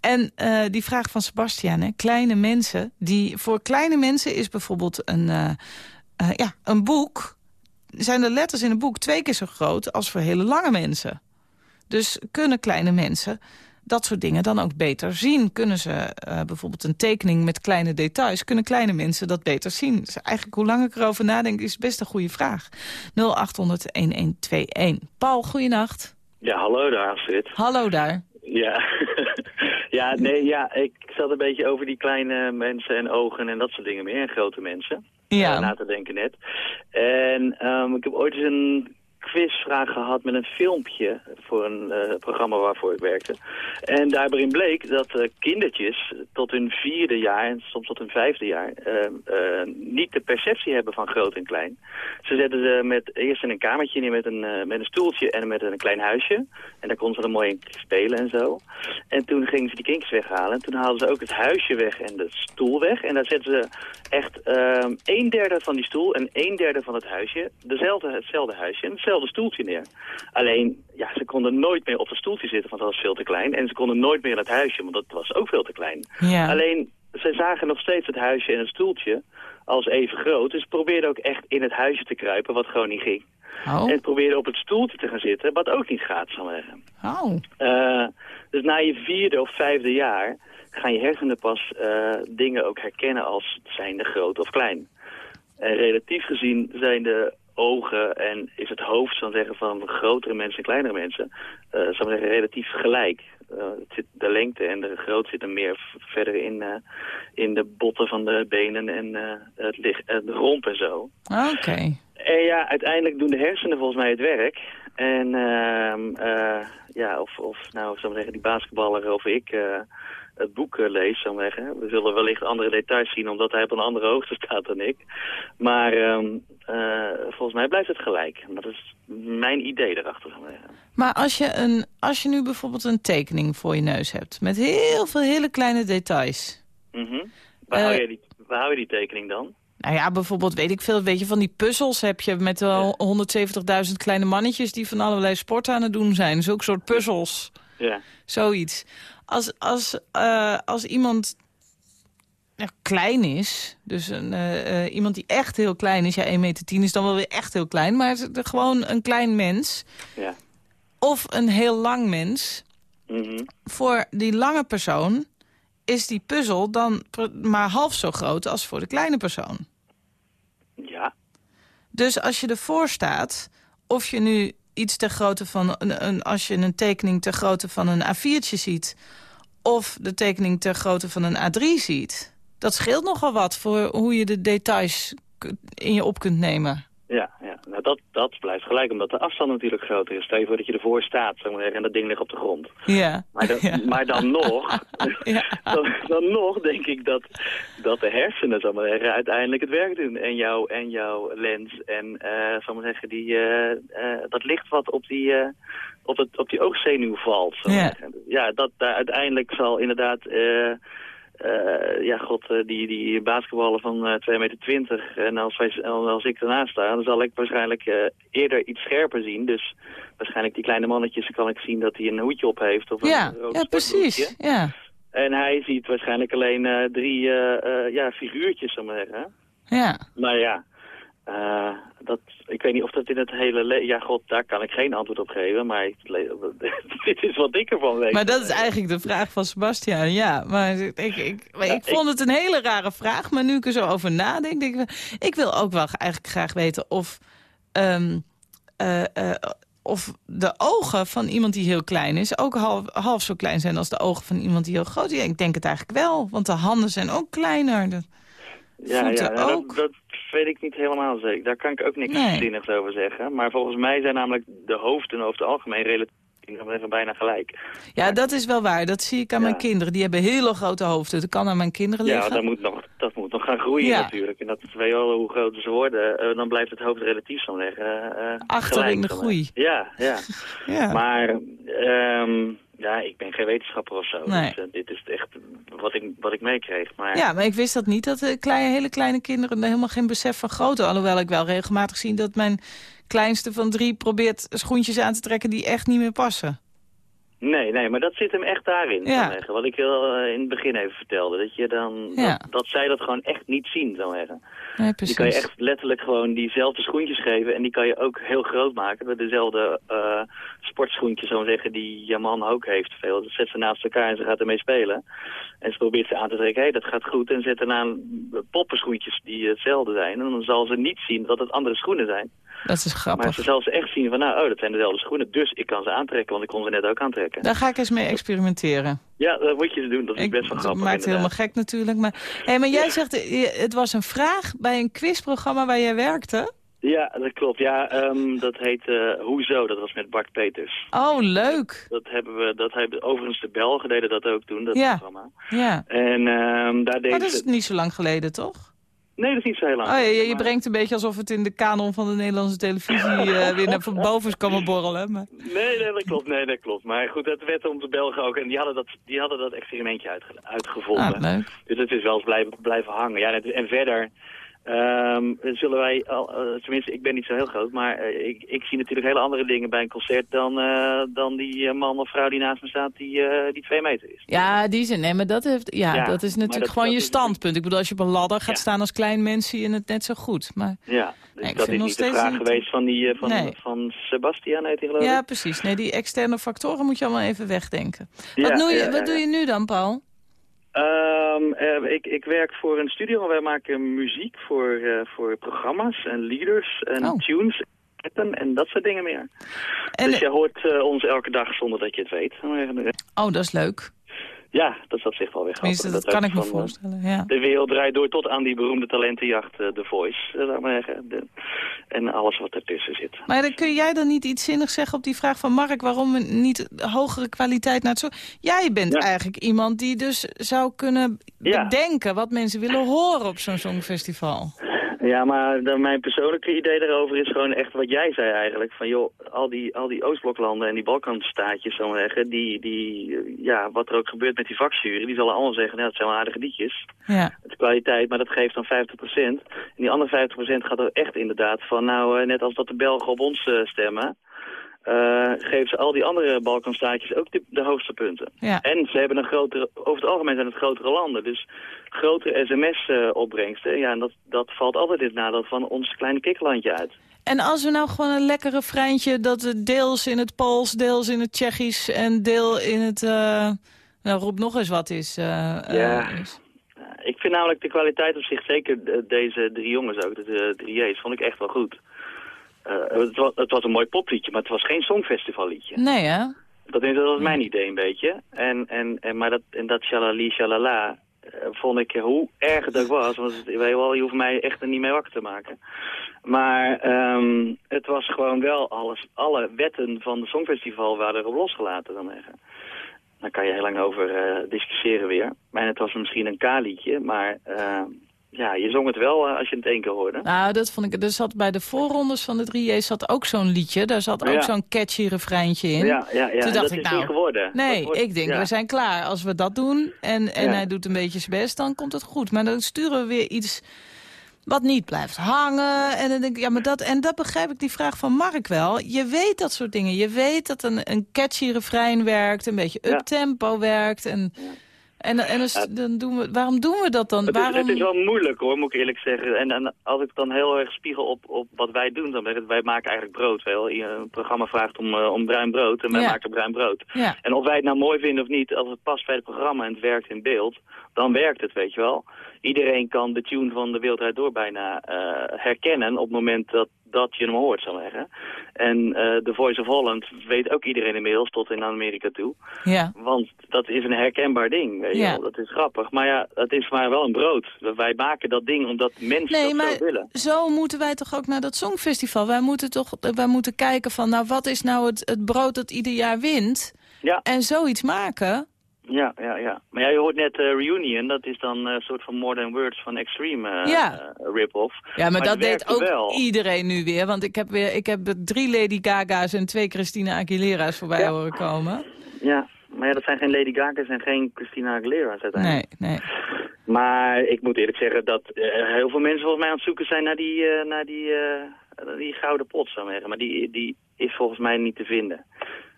En eh, die vraag van Sebastian, hè, kleine mensen. Die, voor kleine mensen is bijvoorbeeld een, eh, eh, ja, een boek... zijn de letters in een boek twee keer zo groot als voor hele lange mensen. Dus kunnen kleine mensen dat soort dingen dan ook beter zien. Kunnen ze eh, bijvoorbeeld een tekening met kleine details... kunnen kleine mensen dat beter zien? Dus eigenlijk hoe lang ik erover nadenk is best een goede vraag. 0800-1121. Paul, goeienacht.
Ja, hallo daar, Astrid.
Hallo daar.
Ja. ja, nee, ja, ik zat een beetje over die kleine mensen en ogen en dat soort dingen meer. En grote mensen.
Ja.
eh, na te denken net. En ehm, ik heb ooit eens een quizvraag gehad met een filmpje voor een eh, programma waarvoor ik werkte. En daarin bleek dat eh, kindertjes tot hun vierde jaar en soms tot hun vijfde jaar eh, eh, niet de perceptie hebben van groot en klein. Ze zetten ze met, eerst in een kamertje neer met een, met een stoeltje en met een klein huisje. En daar konden ze dan mooi in spelen en zo. En toen gingen ze die kindjes weghalen. En toen haalden ze ook het huisje weg en de stoel weg. En daar zetten ze echt ehm een derde van die stoel en een derde van het huisje. Dezelfde, hetzelfde huisje hetzelfde stoeltje neer. Alleen, ja, ze konden nooit meer op het stoeltje zitten, want dat was veel te klein. En ze konden nooit meer in het huisje, want dat was ook veel te klein.
Ja.
Alleen, ze zagen nog steeds het huisje en het stoeltje als even groot. Dus ze probeerden ook echt in het huisje te kruipen, wat gewoon niet ging.
Oh.
En probeerden op het stoeltje te gaan zitten, wat ook niet gaat, zal ik zeggen.
Oh.
Eh, dus na je vierde of vijfde jaar gaan je hersenen pas eh, dingen ook herkennen als zijnde groot of klein. En relatief gezien zijn de ogen en is het hoofd, ik zeggen, van grotere mensen en kleinere mensen, eh zal ik maar zeggen, relatief gelijk. Eh, het zit, de lengte en de grootte zitten meer verder in, eh, in de botten van de benen en eh, het eh, de romp en zo.
Oké.
En ja, uiteindelijk doen de hersenen volgens mij het werk. En ehm, eh, ja, of, of nou, zou zeggen, die basketballer of ik eh, het boek eh, lees, zou ik zeggen. We zullen wellicht andere details zien, omdat hij op een andere hoogte staat dan ik. Maar ehm, eh, volgens mij blijft het gelijk. Dat is mijn idee erachter.
Maar als je, een, als je nu bijvoorbeeld een tekening voor je neus hebt... met heel veel hele kleine details...
Mhm. Waar,
Eh,
hou je die, waar hou je die tekening dan?
Nou ja, bijvoorbeeld, weet ik veel, weet je, van die puzzels heb je met wel 170.000 kleine mannetjes die van allerlei sporten aan het doen zijn. Zulke soort puzzels,
Ja.
zoiets. Als, als, eh, als iemand klein is, dus een, eh, eh, iemand die echt heel klein is, ja, 1,10 meter is dan wel weer echt heel klein, maar het is gewoon een klein mens
ja.
of een heel lang mens,
Mhm.
voor die lange persoon is die puzzel dan maar half zo groot als voor de kleine persoon.
Ja.
Dus als je ervoor staat, of je nu iets ter grootte van een, een als je een tekening ter grootte van een A4'tje ziet, of de tekening ter grootte van een A3 ziet, dat scheelt nogal wat voor hoe je de details in je op kunt nemen.
Ja, ja. Nou, dat, dat blijft gelijk, omdat de afstand natuurlijk groter is. Stel je voor dat je ervoor staat ik maar en dat ding ligt op de grond.
Ja.
Maar, dan,
Ja.
maar dan nog,
Ja.
dan, dan nog denk ik dat, dat de hersenen zal ik maar zeggen, uiteindelijk het werk doen. En, jou, en jouw lens en zal ik maar zeggen, die, eh, eh, dat licht wat op die, op, het, op die oogzenuw valt.
Ja.
ja, dat daar uiteindelijk zal inderdaad... eh, eh, ja, god, eh, die, die basketballen van eh 2,20 meter. En als, wij, als ik ernaast sta, dan zal ik waarschijnlijk eerder iets scherper zien. Dus waarschijnlijk die kleine mannetjes kan ik zien dat hij een hoedje op heeft. Of
Ja,
een
ja, precies. Ja.
En hij ziet waarschijnlijk alleen drie ja, figuurtjes, ik maar zeggen.
Ja.
Maar ja, eh, dat, ik weet niet of dat in het hele... le- Ja, god, daar kan ik geen antwoord op geven. Maar dit is wat ik ervan weet.
Maar dat is eigenlijk de vraag van Sebastian, ja. Maar ik, ik, maar ik vond het een hele rare vraag, maar nu ik er zo over nadenk... denk ik, ik wil ook wel eigenlijk graag weten of, ehm, eh, eh, of de ogen van iemand die heel klein is... ook half, half zo klein zijn als de ogen van iemand die heel groot is. Ja, ik denk het eigenlijk wel, want de handen zijn ook kleiner. De
Ja, ja dat, dat weet ik niet helemaal zeker. Daar kan ik ook niks
Nee.
zinnigs over zeggen. Maar volgens mij zijn namelijk de hoofden over het algemeen relatief bijna gelijk.
Ja, dat is wel waar. Dat zie ik aan
Ja.
mijn kinderen. Die hebben hele grote hoofden. Dat kan aan mijn kinderen
Ja,
liggen.
dat moet, nog, dat moet nog gaan groeien
Ja.
natuurlijk. En dat weet je wel hoe groot ze worden. eh, dan blijft het hoofd relatief zo leggen. eh,
Achter
gelijk,
in de groei.
Ja, ja.
Ja.
Maar, ehm, Ja, ik ben geen wetenschapper of zo.
Nee.
Dus, eh, dit is echt wat ik, wat ik meekreeg. Maar
Ja, maar ik wist dat niet, dat de kleine, hele kleine kinderen helemaal geen besef van grootte. Alhoewel ik wel regelmatig zie dat mijn kleinste van drie probeert schoentjes aan te trekken die echt niet meer passen.
Nee, nee, maar dat zit hem echt daarin.
Ja.
Wat ik heel, eh, in het begin even vertelde. Dat, je dan,
Ja.
dat, dat zij dat gewoon echt niet zien, zou zeggen.
Nee,
Die kan je echt letterlijk gewoon diezelfde schoentjes geven. En die kan je ook heel groot maken. Met dezelfde eh sportschoentjes, ik zeggen, die je man ook heeft. Veel. Dat zet ze naast elkaar en ze gaat ermee spelen. En ze probeert ze aan te trekken. Hé, dat gaat goed. En zet daarna poppenschoentjes die hetzelfde zijn. En dan zal ze niet zien dat het andere schoenen zijn.
Dat is
Maar
grappig.
ze zal ze echt zien van, nou, oh, dat zijn dezelfde schoenen. Dus ik kan ze aantrekken, want ik kon ze net ook aantrekken.
Daar ga ik eens mee experimenteren.
Ja, dat moet je doen. Dat is
Ik,
best wel grappig.
maakt het helemaal gek natuurlijk. Maar, hey, maar jij zegt, eh, het was een vraag bij een quizprogramma waar jij werkte.
Ja, dat klopt. Ja, ehm, dat heet eh Hoezo. Dat was met Bart Peters.
Oh, leuk.
Dat hebben we, dat hebben overigens de Belgen deden dat ook toen, dat
Ja.
programma.
Ja.
En ehm, daar
Maar
deden
dat is niet zo lang geleden, toch?
Nee, dat is niet zo heel lang.
Oh, ja, je, je
Maar-
brengt een beetje alsof het in de kanon van de Nederlandse televisie eh, weer naar boven is komen borrelen. Maar...
Nee, nee, dat klopt. Nee, dat klopt. Maar goed, dat werd om de Belgen ook. En die hadden dat, die hadden dat experimentje uitge- uitgevonden.
Ah, leuk.
Dus het is wel eens blijven, blijven hangen. Ja, en verder ehm, zullen wij, al, eh, tenminste ik ben niet zo heel groot, maar eh, ik, ik zie natuurlijk hele andere dingen bij een concert dan, eh, dan die man of vrouw die naast me staat die, die twee meter is.
Ja, die zin. Nee, maar dat, heeft, ja,
Ja,
dat is natuurlijk
dat-
gewoon
dat
je standpunt. Ik bedoel, als je op een ladder gaat
Ja.
staan als klein mens, zie je het net zo goed. Maar,
Ja, dus
Nee,
dat is
nog
niet de vraag
niet-
geweest van, die, van,
Nee.
van Sebastian, heet hij geloof ik?
ja, precies. Nee, die externe factoren moet je allemaal even wegdenken.
Ja,
wat doe je, wat doe je nu dan, Paul?
Eh, ik, ik werk voor een studio en wij maken muziek voor, eh, voor programma's en leaders en
Oh.
tunes en, en dat soort dingen meer.
En,
dus je hoort eh, ons elke dag zonder dat je het weet.
oh, dat is leuk.
Ja, dat is op zich wel weer grappig.
Tenminste, dat kan ik me
eh,
voorstellen. Ja.
De wereld draait door tot aan die beroemde talentenjacht, eh, The Voice, eh, laat maar zeggen. De- en alles wat ertussen zit.
Maar dan kun jij dan niet iets zinnigs zeggen op die vraag van Mark... waarom niet hogere kwaliteit naar het zo... Jij bent
Ja.
eigenlijk iemand die dus zou kunnen
Ja.
bedenken... wat mensen willen horen op zo'n songfestival.
Ja, maar de- mijn persoonlijke idee daarover is gewoon echt wat jij zei eigenlijk. Van joh, al die, al die Oostbloklanden en die Balkanstaatjes, zo maar zeggen, die, die, ja, wat er ook gebeurt met die vakjury, die zullen allemaal zeggen, nou, dat zijn wel aardige liedjes.
Ja.
Het is kwaliteit, maar dat geeft dan 50%. En die andere 50% gaat er echt inderdaad van, nou, eh, net als dat de Belgen op ons eh, stemmen, eh, geven ze al die andere Balkanstaatjes ook de, de hoogste punten.
Ja.
En ze hebben een grotere, over het algemeen zijn het grotere landen, dus grotere sms-opbrengsten. ja, en dat, dat valt altijd in het nadeel van ons kleine kikkerlandje uit.
En als we nou gewoon een lekker refreintje... dat deels in het Pools, deels in het Tsjechisch... en deel in het... eh, nou, roep nog eens wat is. eh, eh,
Ja.
is.
Ik vind namelijk de kwaliteit op zich, zeker eh, deze drie jongens ook, de eh, drie J's, vond ik echt wel goed. Eh, het, was, het was een mooi popliedje, maar het was geen songfestivalliedje.
Nee, hè?
Dat, dat was mijn idee een beetje. En, en, en, maar dat, en dat shalali shalala eh, vond ik, eh, hoe erg het ook was, want het, weet je, wel, je hoeft mij echt er niet mee wakker te maken. Maar ehm, het was gewoon wel alles, alle wetten van het Songfestival waren erop losgelaten dan zeggen. Daar kan je heel lang over discussiëren weer. Maar het was misschien een K-liedje, maar eh, ja, je zong het wel eh, als je het één keer hoorde.
Nou, dat vond ik... Er zat bij de voorrondes van de 3J zat ook zo'n liedje. Daar zat ook
Ja.
zo'n catchy refreintje in.
Ja, ja, ja.
Toen
en
dacht
dat
ik,
is
nou,
niet geworden.
Nee,
wordt-
ik denk,
ja.
we zijn klaar. Als we dat doen en, en
Ja.
hij doet een beetje zijn best, dan komt het goed. Maar dan sturen we weer iets wat niet blijft hangen. En dan denk ik, ja, maar dat, en dat begrijp ik die vraag van Mark wel. Je weet dat soort dingen. Je weet dat een, een catchy refrein werkt, een beetje up-tempo werkt. En, en, en dan doen we, waarom doen we dat dan?
Het is,
waarom...
het is wel moeilijk hoor, moet ik eerlijk zeggen. En, en als ik dan heel erg spiegel op, op wat wij doen, dan wij, wij maken eigenlijk brood. Wel. Een programma vraagt om, eh, om bruin brood en wij
Ja.
maken bruin brood.
Ja.
En of wij het nou mooi vinden of niet, als het past bij het programma en het werkt in beeld, dan werkt het, weet je wel. Iedereen kan de tune van de Wereld Door bijna eh, herkennen op het moment dat, dat je hem hoort, zal zeggen. En eh The Voice of Holland weet ook iedereen inmiddels, tot in Amerika toe.
Ja.
Want dat is een herkenbaar ding, weet je
Ja.
wel. Dat is grappig. Maar ja, het is maar wel een brood. Wij maken dat ding omdat mensen
Nee,
dat
maar
zo willen.
zo moeten wij toch ook naar dat Songfestival. Wij moeten toch wij moeten kijken van, nou, wat is nou het, het brood dat ieder jaar wint?
Ja,
En zoiets maken.
Ja, ja, ja. Maar ja, je hoort net eh, Reunion. Dat is dan eh, een soort van More Than Words van Extreme eh,
Ja.
rip-off.
Ja, maar,
Maar
dat deed ook
wel.
iedereen nu weer. Want ik heb, weer, ik heb drie Lady Gaga's en twee Christina Aguilera's voorbij
Ja.
horen komen.
Ja, Maar ja, dat zijn geen Lady Gaga's en geen Christina Aguilera's uiteindelijk.
Nee, nee.
Maar ik moet eerlijk zeggen dat heel veel mensen volgens mij aan het zoeken zijn naar die, eh, naar die, die gouden pot, zou ik zeggen. Maar die, die is volgens mij niet te vinden.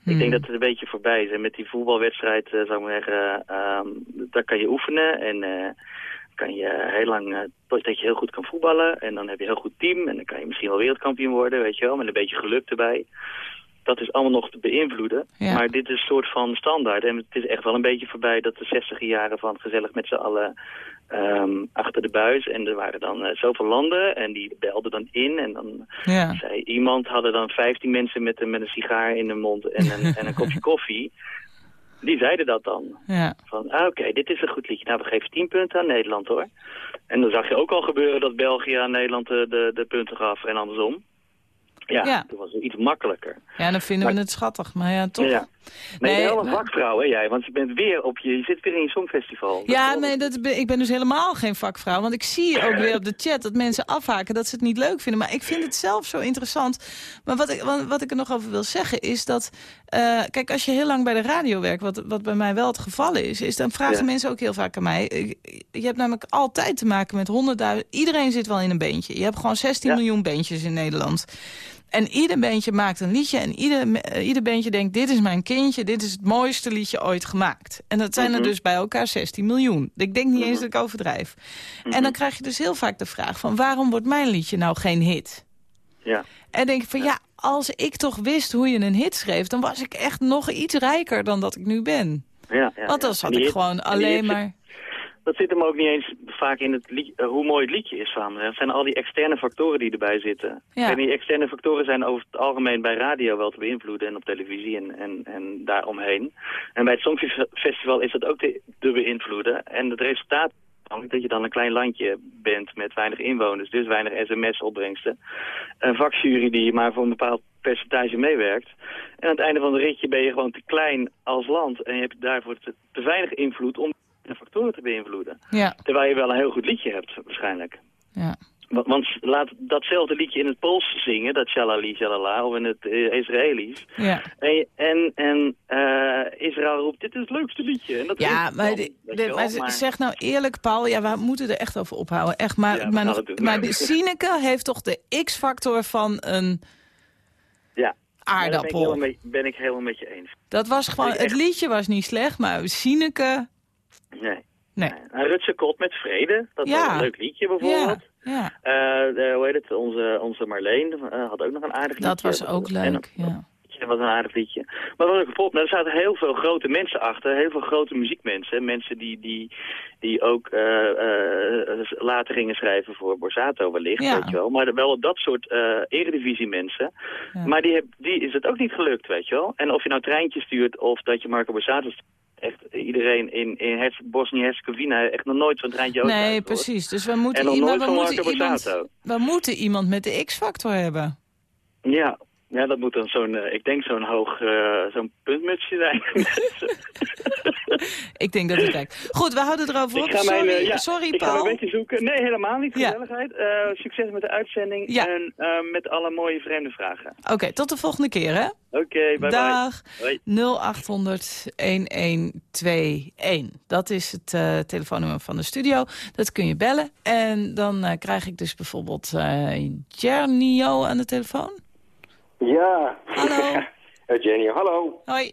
Ik denk dat het een beetje voorbij is. En met die voetbalwedstrijd, eh, zou ik maar zeggen, ehm, daar kan je oefenen. En eh, kan je heel lang, eh, dat je heel goed kan voetballen. En dan heb je een heel goed team. En dan kan je misschien wel wereldkampioen worden, weet je wel. Met een beetje geluk erbij. Dat is allemaal nog te beïnvloeden.
Ja.
Maar dit is een soort van standaard. En het is echt wel een beetje voorbij dat de 60 jaren van gezellig met z'n allen ehm, achter de buis. En er waren dan eh, zoveel landen en die belden dan in. En dan
Ja.
zei iemand, hadden dan 15 mensen met, een- met een sigaar in de mond en een, en een kopje koffie. Die zeiden dat dan.
Ja.
Van, ah, oké, dit is een goed liedje. Nou, we geven 10 punten aan Nederland, hoor. En dan zag je ook al gebeuren dat België aan Nederland de, de, de punten gaf en andersom. Ja,
Ja.
toen was het iets makkelijker.
ja, dan vinden we het schattig. Maar ja, toch.
Ja.
Nee,
bent wel een
maar-
vakvrouw, hè, jij? Want je, bent weer op je, je zit weer in je songfestival. Dat
Ja, nee, dat, ik ben dus helemaal geen vakvrouw. Want ik zie ook weer op de chat dat mensen afhaken dat ze het niet leuk vinden. Maar ik vind het zelf zo interessant. Maar wat ik, wat, wat ik er nog over wil zeggen is dat... eh, kijk, als je heel lang bij de radio werkt, wat, wat bij mij wel het geval is... is dan vragen
Ja.
mensen ook heel vaak aan mij... Je hebt namelijk altijd te maken met honderdduizend... Iedereen zit wel in een beentje. Je hebt gewoon 16
Ja.
miljoen beentjes in Nederland. En ieder beentje maakt een liedje. En ieder, eh, ieder beentje denkt, dit is mijn kindje. Dit is het mooiste liedje ooit gemaakt. En dat zijn er
Mhm.
dus bij elkaar 16 miljoen. Ik denk niet eens dat ik overdrijf. En dan krijg je dus heel vaak de vraag van... waarom wordt mijn liedje nou geen hit?
Ja.
En denk ik van ja, als ik toch wist hoe je een hit schreef... dan was ik echt nog iets rijker dan dat ik nu ben.
Ja, ja,
Want dan zat ik
hit-
gewoon alleen maar...
Dat zit hem ook niet eens vaak in het lied, eh, hoe mooi het liedje is van. Het zijn al die externe factoren die erbij zitten.
Ja.
En die externe factoren zijn over het algemeen bij radio wel te beïnvloeden en op televisie en, en, en daaromheen. En bij het Songfestival is dat ook te, te beïnvloeden. En het resultaat dat je dan een klein landje bent met weinig inwoners, dus weinig sms-opbrengsten. Een vakjury die maar voor een bepaald percentage meewerkt. En aan het einde van de ritje ben je gewoon te klein als land en je hebt daarvoor te, te weinig invloed om de factoren te beïnvloeden.
Ja,
Terwijl je wel een heel goed liedje hebt, waarschijnlijk.
ja.
Want, want laat datzelfde liedje in het Pools zingen, dat Shalali Shalala, of in het eh, Israëlisch.
ja.
En, en, en eh, Israël roept, dit is het leukste liedje. En dat
Ja, maar,
dan,
de-
weet
de-
je wel,
maar
maar-
zeg nou eerlijk, Paul, ja, we moeten er echt over ophouden. Echt, maar,
Ja,
maar, nog, de Sineke heeft toch de x-factor van een
ja. Ben ik,
aardappel.
helemaal ben ik helemaal met je eens.
Dat was gewoon, het liedje was niet slecht, maar Sineke,
Nee.
nee.
En Rutse Kot met Vrede, dat
Ja.
was een leuk liedje
Ja,
bijvoorbeeld.
ja,
Eh, de- hoe heet het, onze, onze Marleen eh, had ook nog een aardig liedje.
dat was ook
En-
leuk, ja.
Dat was een aardig liedje. Maar wat ik erop, nou, er zaten heel veel grote mensen achter. Heel veel grote muziekmensen. Mensen die, die, die ook eh, eh, later gingen schrijven voor Borsato wellicht,
Ja.
weet je wel. Maar wel dat soort eh eredivisie mensen.
Ja.
Maar die, heb, die is het ook niet gelukt, weet je wel. En of je nou treintjes stuurt of dat je Marco Borsato stuurt. Echt iedereen in, in Bosnië-Herzegovina echt nog nooit zo'n treintje
Nee, precies. Dus we moeten,
En nog
iemand, we, moeten iemand, we moeten iemand met de x-factor hebben.
Ja. Ja, dat moet dan zo'n, eh, ik denk zo'n hoog, eh, zo'n puntmutsje zijn.
Ik denk dat het kijkt. Goed, we houden erover op.
Mijn,
sorry,
eh, ja,
sorry
ik ga
Paul.
mijn beetje zoeken. Nee, helemaal niet.
Ja.
Gezelligheid. Eh, succes met de uitzending
Ja.
en eh, met alle mooie vreemde vragen.
Oké, tot de volgende keer, hè?
Oké, bye bye.
Dag.
Hoi.
0800 1121. Dat is het eh, telefoonnummer van de studio. Dat kun je bellen. En dan eh, krijg ik dus bijvoorbeeld eh Jernio aan de telefoon.
Ja.
Hallo.
Jenny, hallo.
Hoi.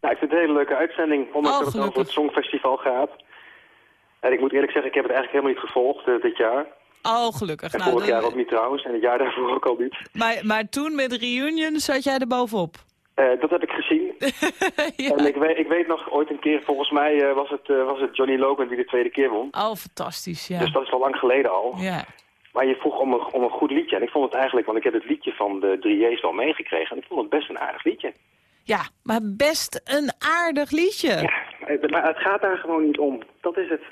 Nou, ik vind het een hele leuke uitzending, ondanks
Oh,
het over het Songfestival gaat. En ik moet eerlijk zeggen, ik heb het eigenlijk helemaal niet gevolgd eh, dit jaar.
Oh, gelukkig.
En
Nou,
vorig jaar ook niet trouwens, en het jaar daarvoor ook al niet.
maar, maar toen met Reunion zat jij er bovenop.
Eh, dat heb ik gezien.
ja.
En ik weet, ik weet nog, ooit een keer, volgens mij eh, was, het, was het Johnny Logan die de tweede keer won.
Oh, fantastisch, ja.
Dus dat is al lang geleden al.
ja.
Maar je vroeg om een, om een goed liedje. En ik vond het eigenlijk, want ik heb het liedje van de 3J's wel meegekregen. En ik vond het best een aardig liedje.
Ja, maar best een aardig liedje.
Ja, maar- het gaat daar gewoon niet om. Dat is het.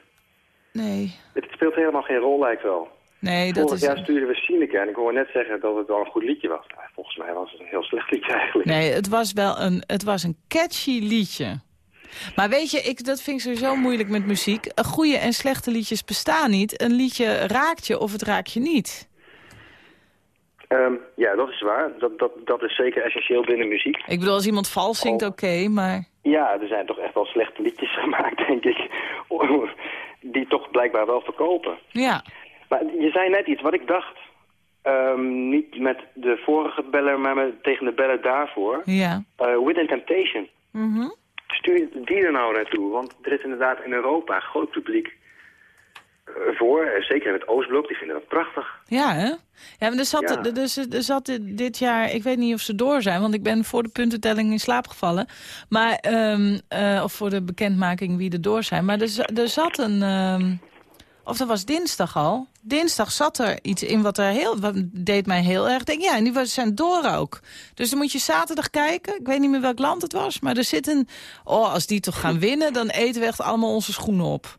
Nee,
Het speelt helemaal geen rol, lijkt wel.
nee, dat
Vorig
is...
jaar stuurden we Sineke en ik hoor net zeggen dat het wel een goed liedje was. Nou, volgens mij was het een heel slecht liedje eigenlijk.
Nee, het was wel een, het was een catchy liedje. Maar weet je, ik, dat vind ik sowieso moeilijk met muziek. Een Goede en slechte liedjes bestaan niet. Een liedje raakt je of het raakt je niet.
Ehm, ja, dat is waar. Dat, dat, dat is zeker essentieel binnen muziek.
Ik bedoel, als iemand vals zingt,
Oh.
oké, maar...
Ja, er zijn toch echt wel slechte liedjes gemaakt, denk ik. Die toch blijkbaar wel verkopen.
Ja,
Maar je zei net iets wat ik dacht. Ehm, niet met de vorige beller, maar met, tegen de beller daarvoor.
ja.
Eh Within Temptation.
Mhm.
Stuur die er nou naartoe. Want er is inderdaad in Europa een groot publiek eh, voor. eh, Zeker in het Oostblok, die vinden dat prachtig.
Ja, hè? Ja, maar er zat,
Ja.
er, zat dit jaar, ik weet niet of ze door zijn, want ik ben voor de puntentelling in slaap gevallen. Maar, ehm, eh, of voor de bekendmaking wie er door zijn. Maar er, er zat een, ehm, of dat was dinsdag al. Dinsdag zat er iets in wat er heel, wat deed mij heel erg denken. Ja, en die was- zijn door ook. Dus dan moet je zaterdag kijken. Ik weet niet meer welk land het was, maar er zit een, oh, als die toch gaan winnen, dan eten we echt allemaal onze schoenen op.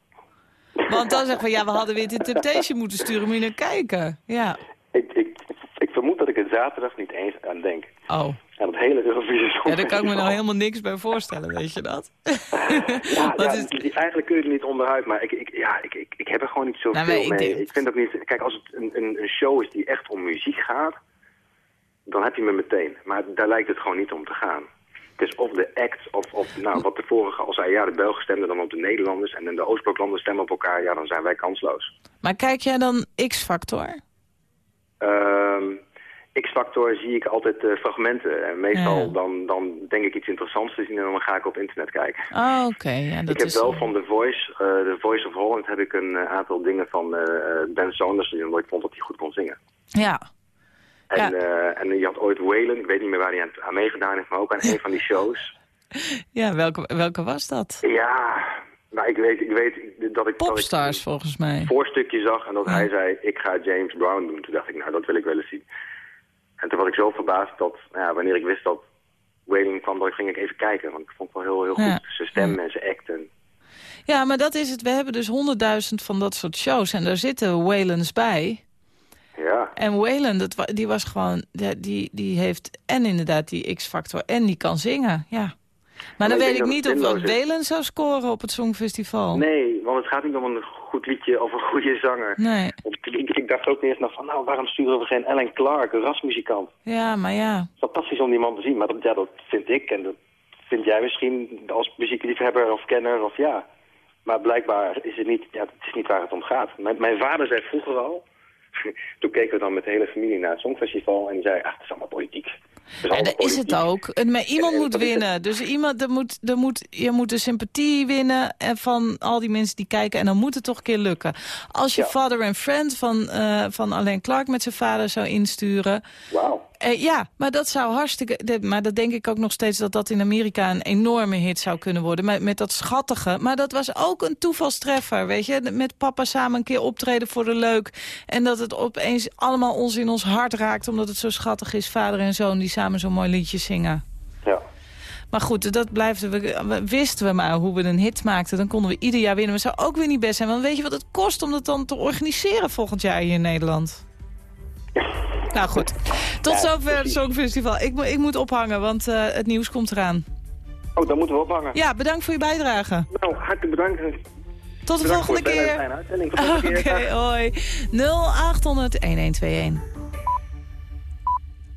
Want dan zeggen we, ja, we hadden weer de Temptation moeten sturen, moet je naar kijken. Ja.
Ik, ik, ik vermoed dat ik er zaterdag niet eens aan denk.
Oh.
Aan het hele Eurovisie
Ja, daar kan ik me nou helemaal niks bij voorstellen, weet je dat?
Ja, ja,
is-
eigenlijk kun je er niet onderuit, maar ik, ik, ja, ik, ik, ik heb er gewoon niet zoveel
Nou,
mee.
denk-
Ik vind ook niet... Kijk, als het een, een, een show is die echt om muziek gaat, dan heb je me meteen. Maar daar lijkt het gewoon niet om te gaan. Het is of de act, of, of nou, wat de vorige al zei, ja, de Belgen stemden dan op de Nederlanders en in de Oostbloklanden stemmen op elkaar, ja, dan zijn wij kansloos.
Maar kijk jij dan X-Factor?
Ehm, X-Factor zie ik altijd eh, fragmenten. En meestal
Ja.
dan, dan denk ik iets interessants te zien en dan ga ik op internet kijken.
Oh, oké. Ja, dat
ik heb
is...
wel van The Voice, eh The Voice of Holland, heb ik een eh, aantal dingen van eh, eh, Ben Saunders gezien, omdat ik vond dat hij goed kon zingen.
Ja.
En,
Ja.
eh, en je had ooit Waylon, ik weet niet meer waar hij aan, aan meegedaan heeft, maar ook aan een van die shows.
Ja, welke, welke was dat?
Ja, maar ik weet, ik weet dat ik...
Popstars,
dat ik
volgens mij.
een voorstukje zag en dat
Ja.
hij zei, ik ga James Brown doen. Toen dacht ik, nou, dat wil ik wel eens zien. En toen was ik zo verbaasd dat, nou ja, wanneer ik wist dat Waylon kwam, dan ging ik even kijken. Want ik vond het wel heel, heel goed. Zijn stem en zijn act. En,
Ja, maar dat is het. We hebben dus honderdduizend van dat soort shows. En daar zitten Waylons bij.
ja.
En Wayland, dat, die was gewoon... Die, die heeft en inderdaad die X-Factor en die kan zingen. Ja. Maar dan weet ik niet of. Wayland zou scoren op het Songfestival.
Nee, want het gaat niet om een goed liedje of een goede zanger.
Nee.
Ik, dacht ook eerst nog van, nou, waarom sturen we geen Alan Clark, een rasmuzikant?
Ja, maar ja.
Fantastisch om die man te zien, maar dat, ja, dat vind ik en dat vind jij misschien als muziekliefhebber of kenner of ja. Maar blijkbaar is het niet, ja, het is niet waar het om gaat. Mijn, mijn vader zei vroeger al, toen keken we dan met de hele familie naar het Songfestival en die zei, ach, het is allemaal politiek.
En dat is het ook. Maar iemand
En- en
moet winnen. Dus iemand, er moet, er moet, je moet de sympathie winnen en van al die mensen die kijken. En dan moet het toch een keer lukken. Als je
Ja.
Father and Friend van, eh, van Alain Clark met zijn vader zou insturen.
Wauw.
Eh, ja, maar dat zou hartstikke... de- maar dat denk ik ook nog steeds dat dat in Amerika een enorme hit zou kunnen worden. Met, met dat schattige. Maar dat was ook een toevalstreffer, weet je. Met papa samen een keer optreden voor de leuk. En dat het opeens allemaal ons in ons hart raakt. Omdat het zo schattig is, vader en zoon die samen zo'n mooi liedje zingen.
Ja.
Maar goed, dat blijft, we, we- wisten we maar hoe we een hit maakten. Dan konden we ieder jaar winnen. Maar het zou ook weer niet best zijn. Want weet je wat het kost om dat dan te organiseren volgend jaar hier in Nederland? Nou goed, tot
Ja,
zover het. Songfestival. Ik, ik moet ophangen, want eh, het nieuws komt eraan.
Oh, dan moeten we ophangen.
Ja, bedankt voor je bijdrage.
Nou, hartelijk bedankt.
Tot de
Bedankt
volgende keer. Oké, hoi. 0800 1121.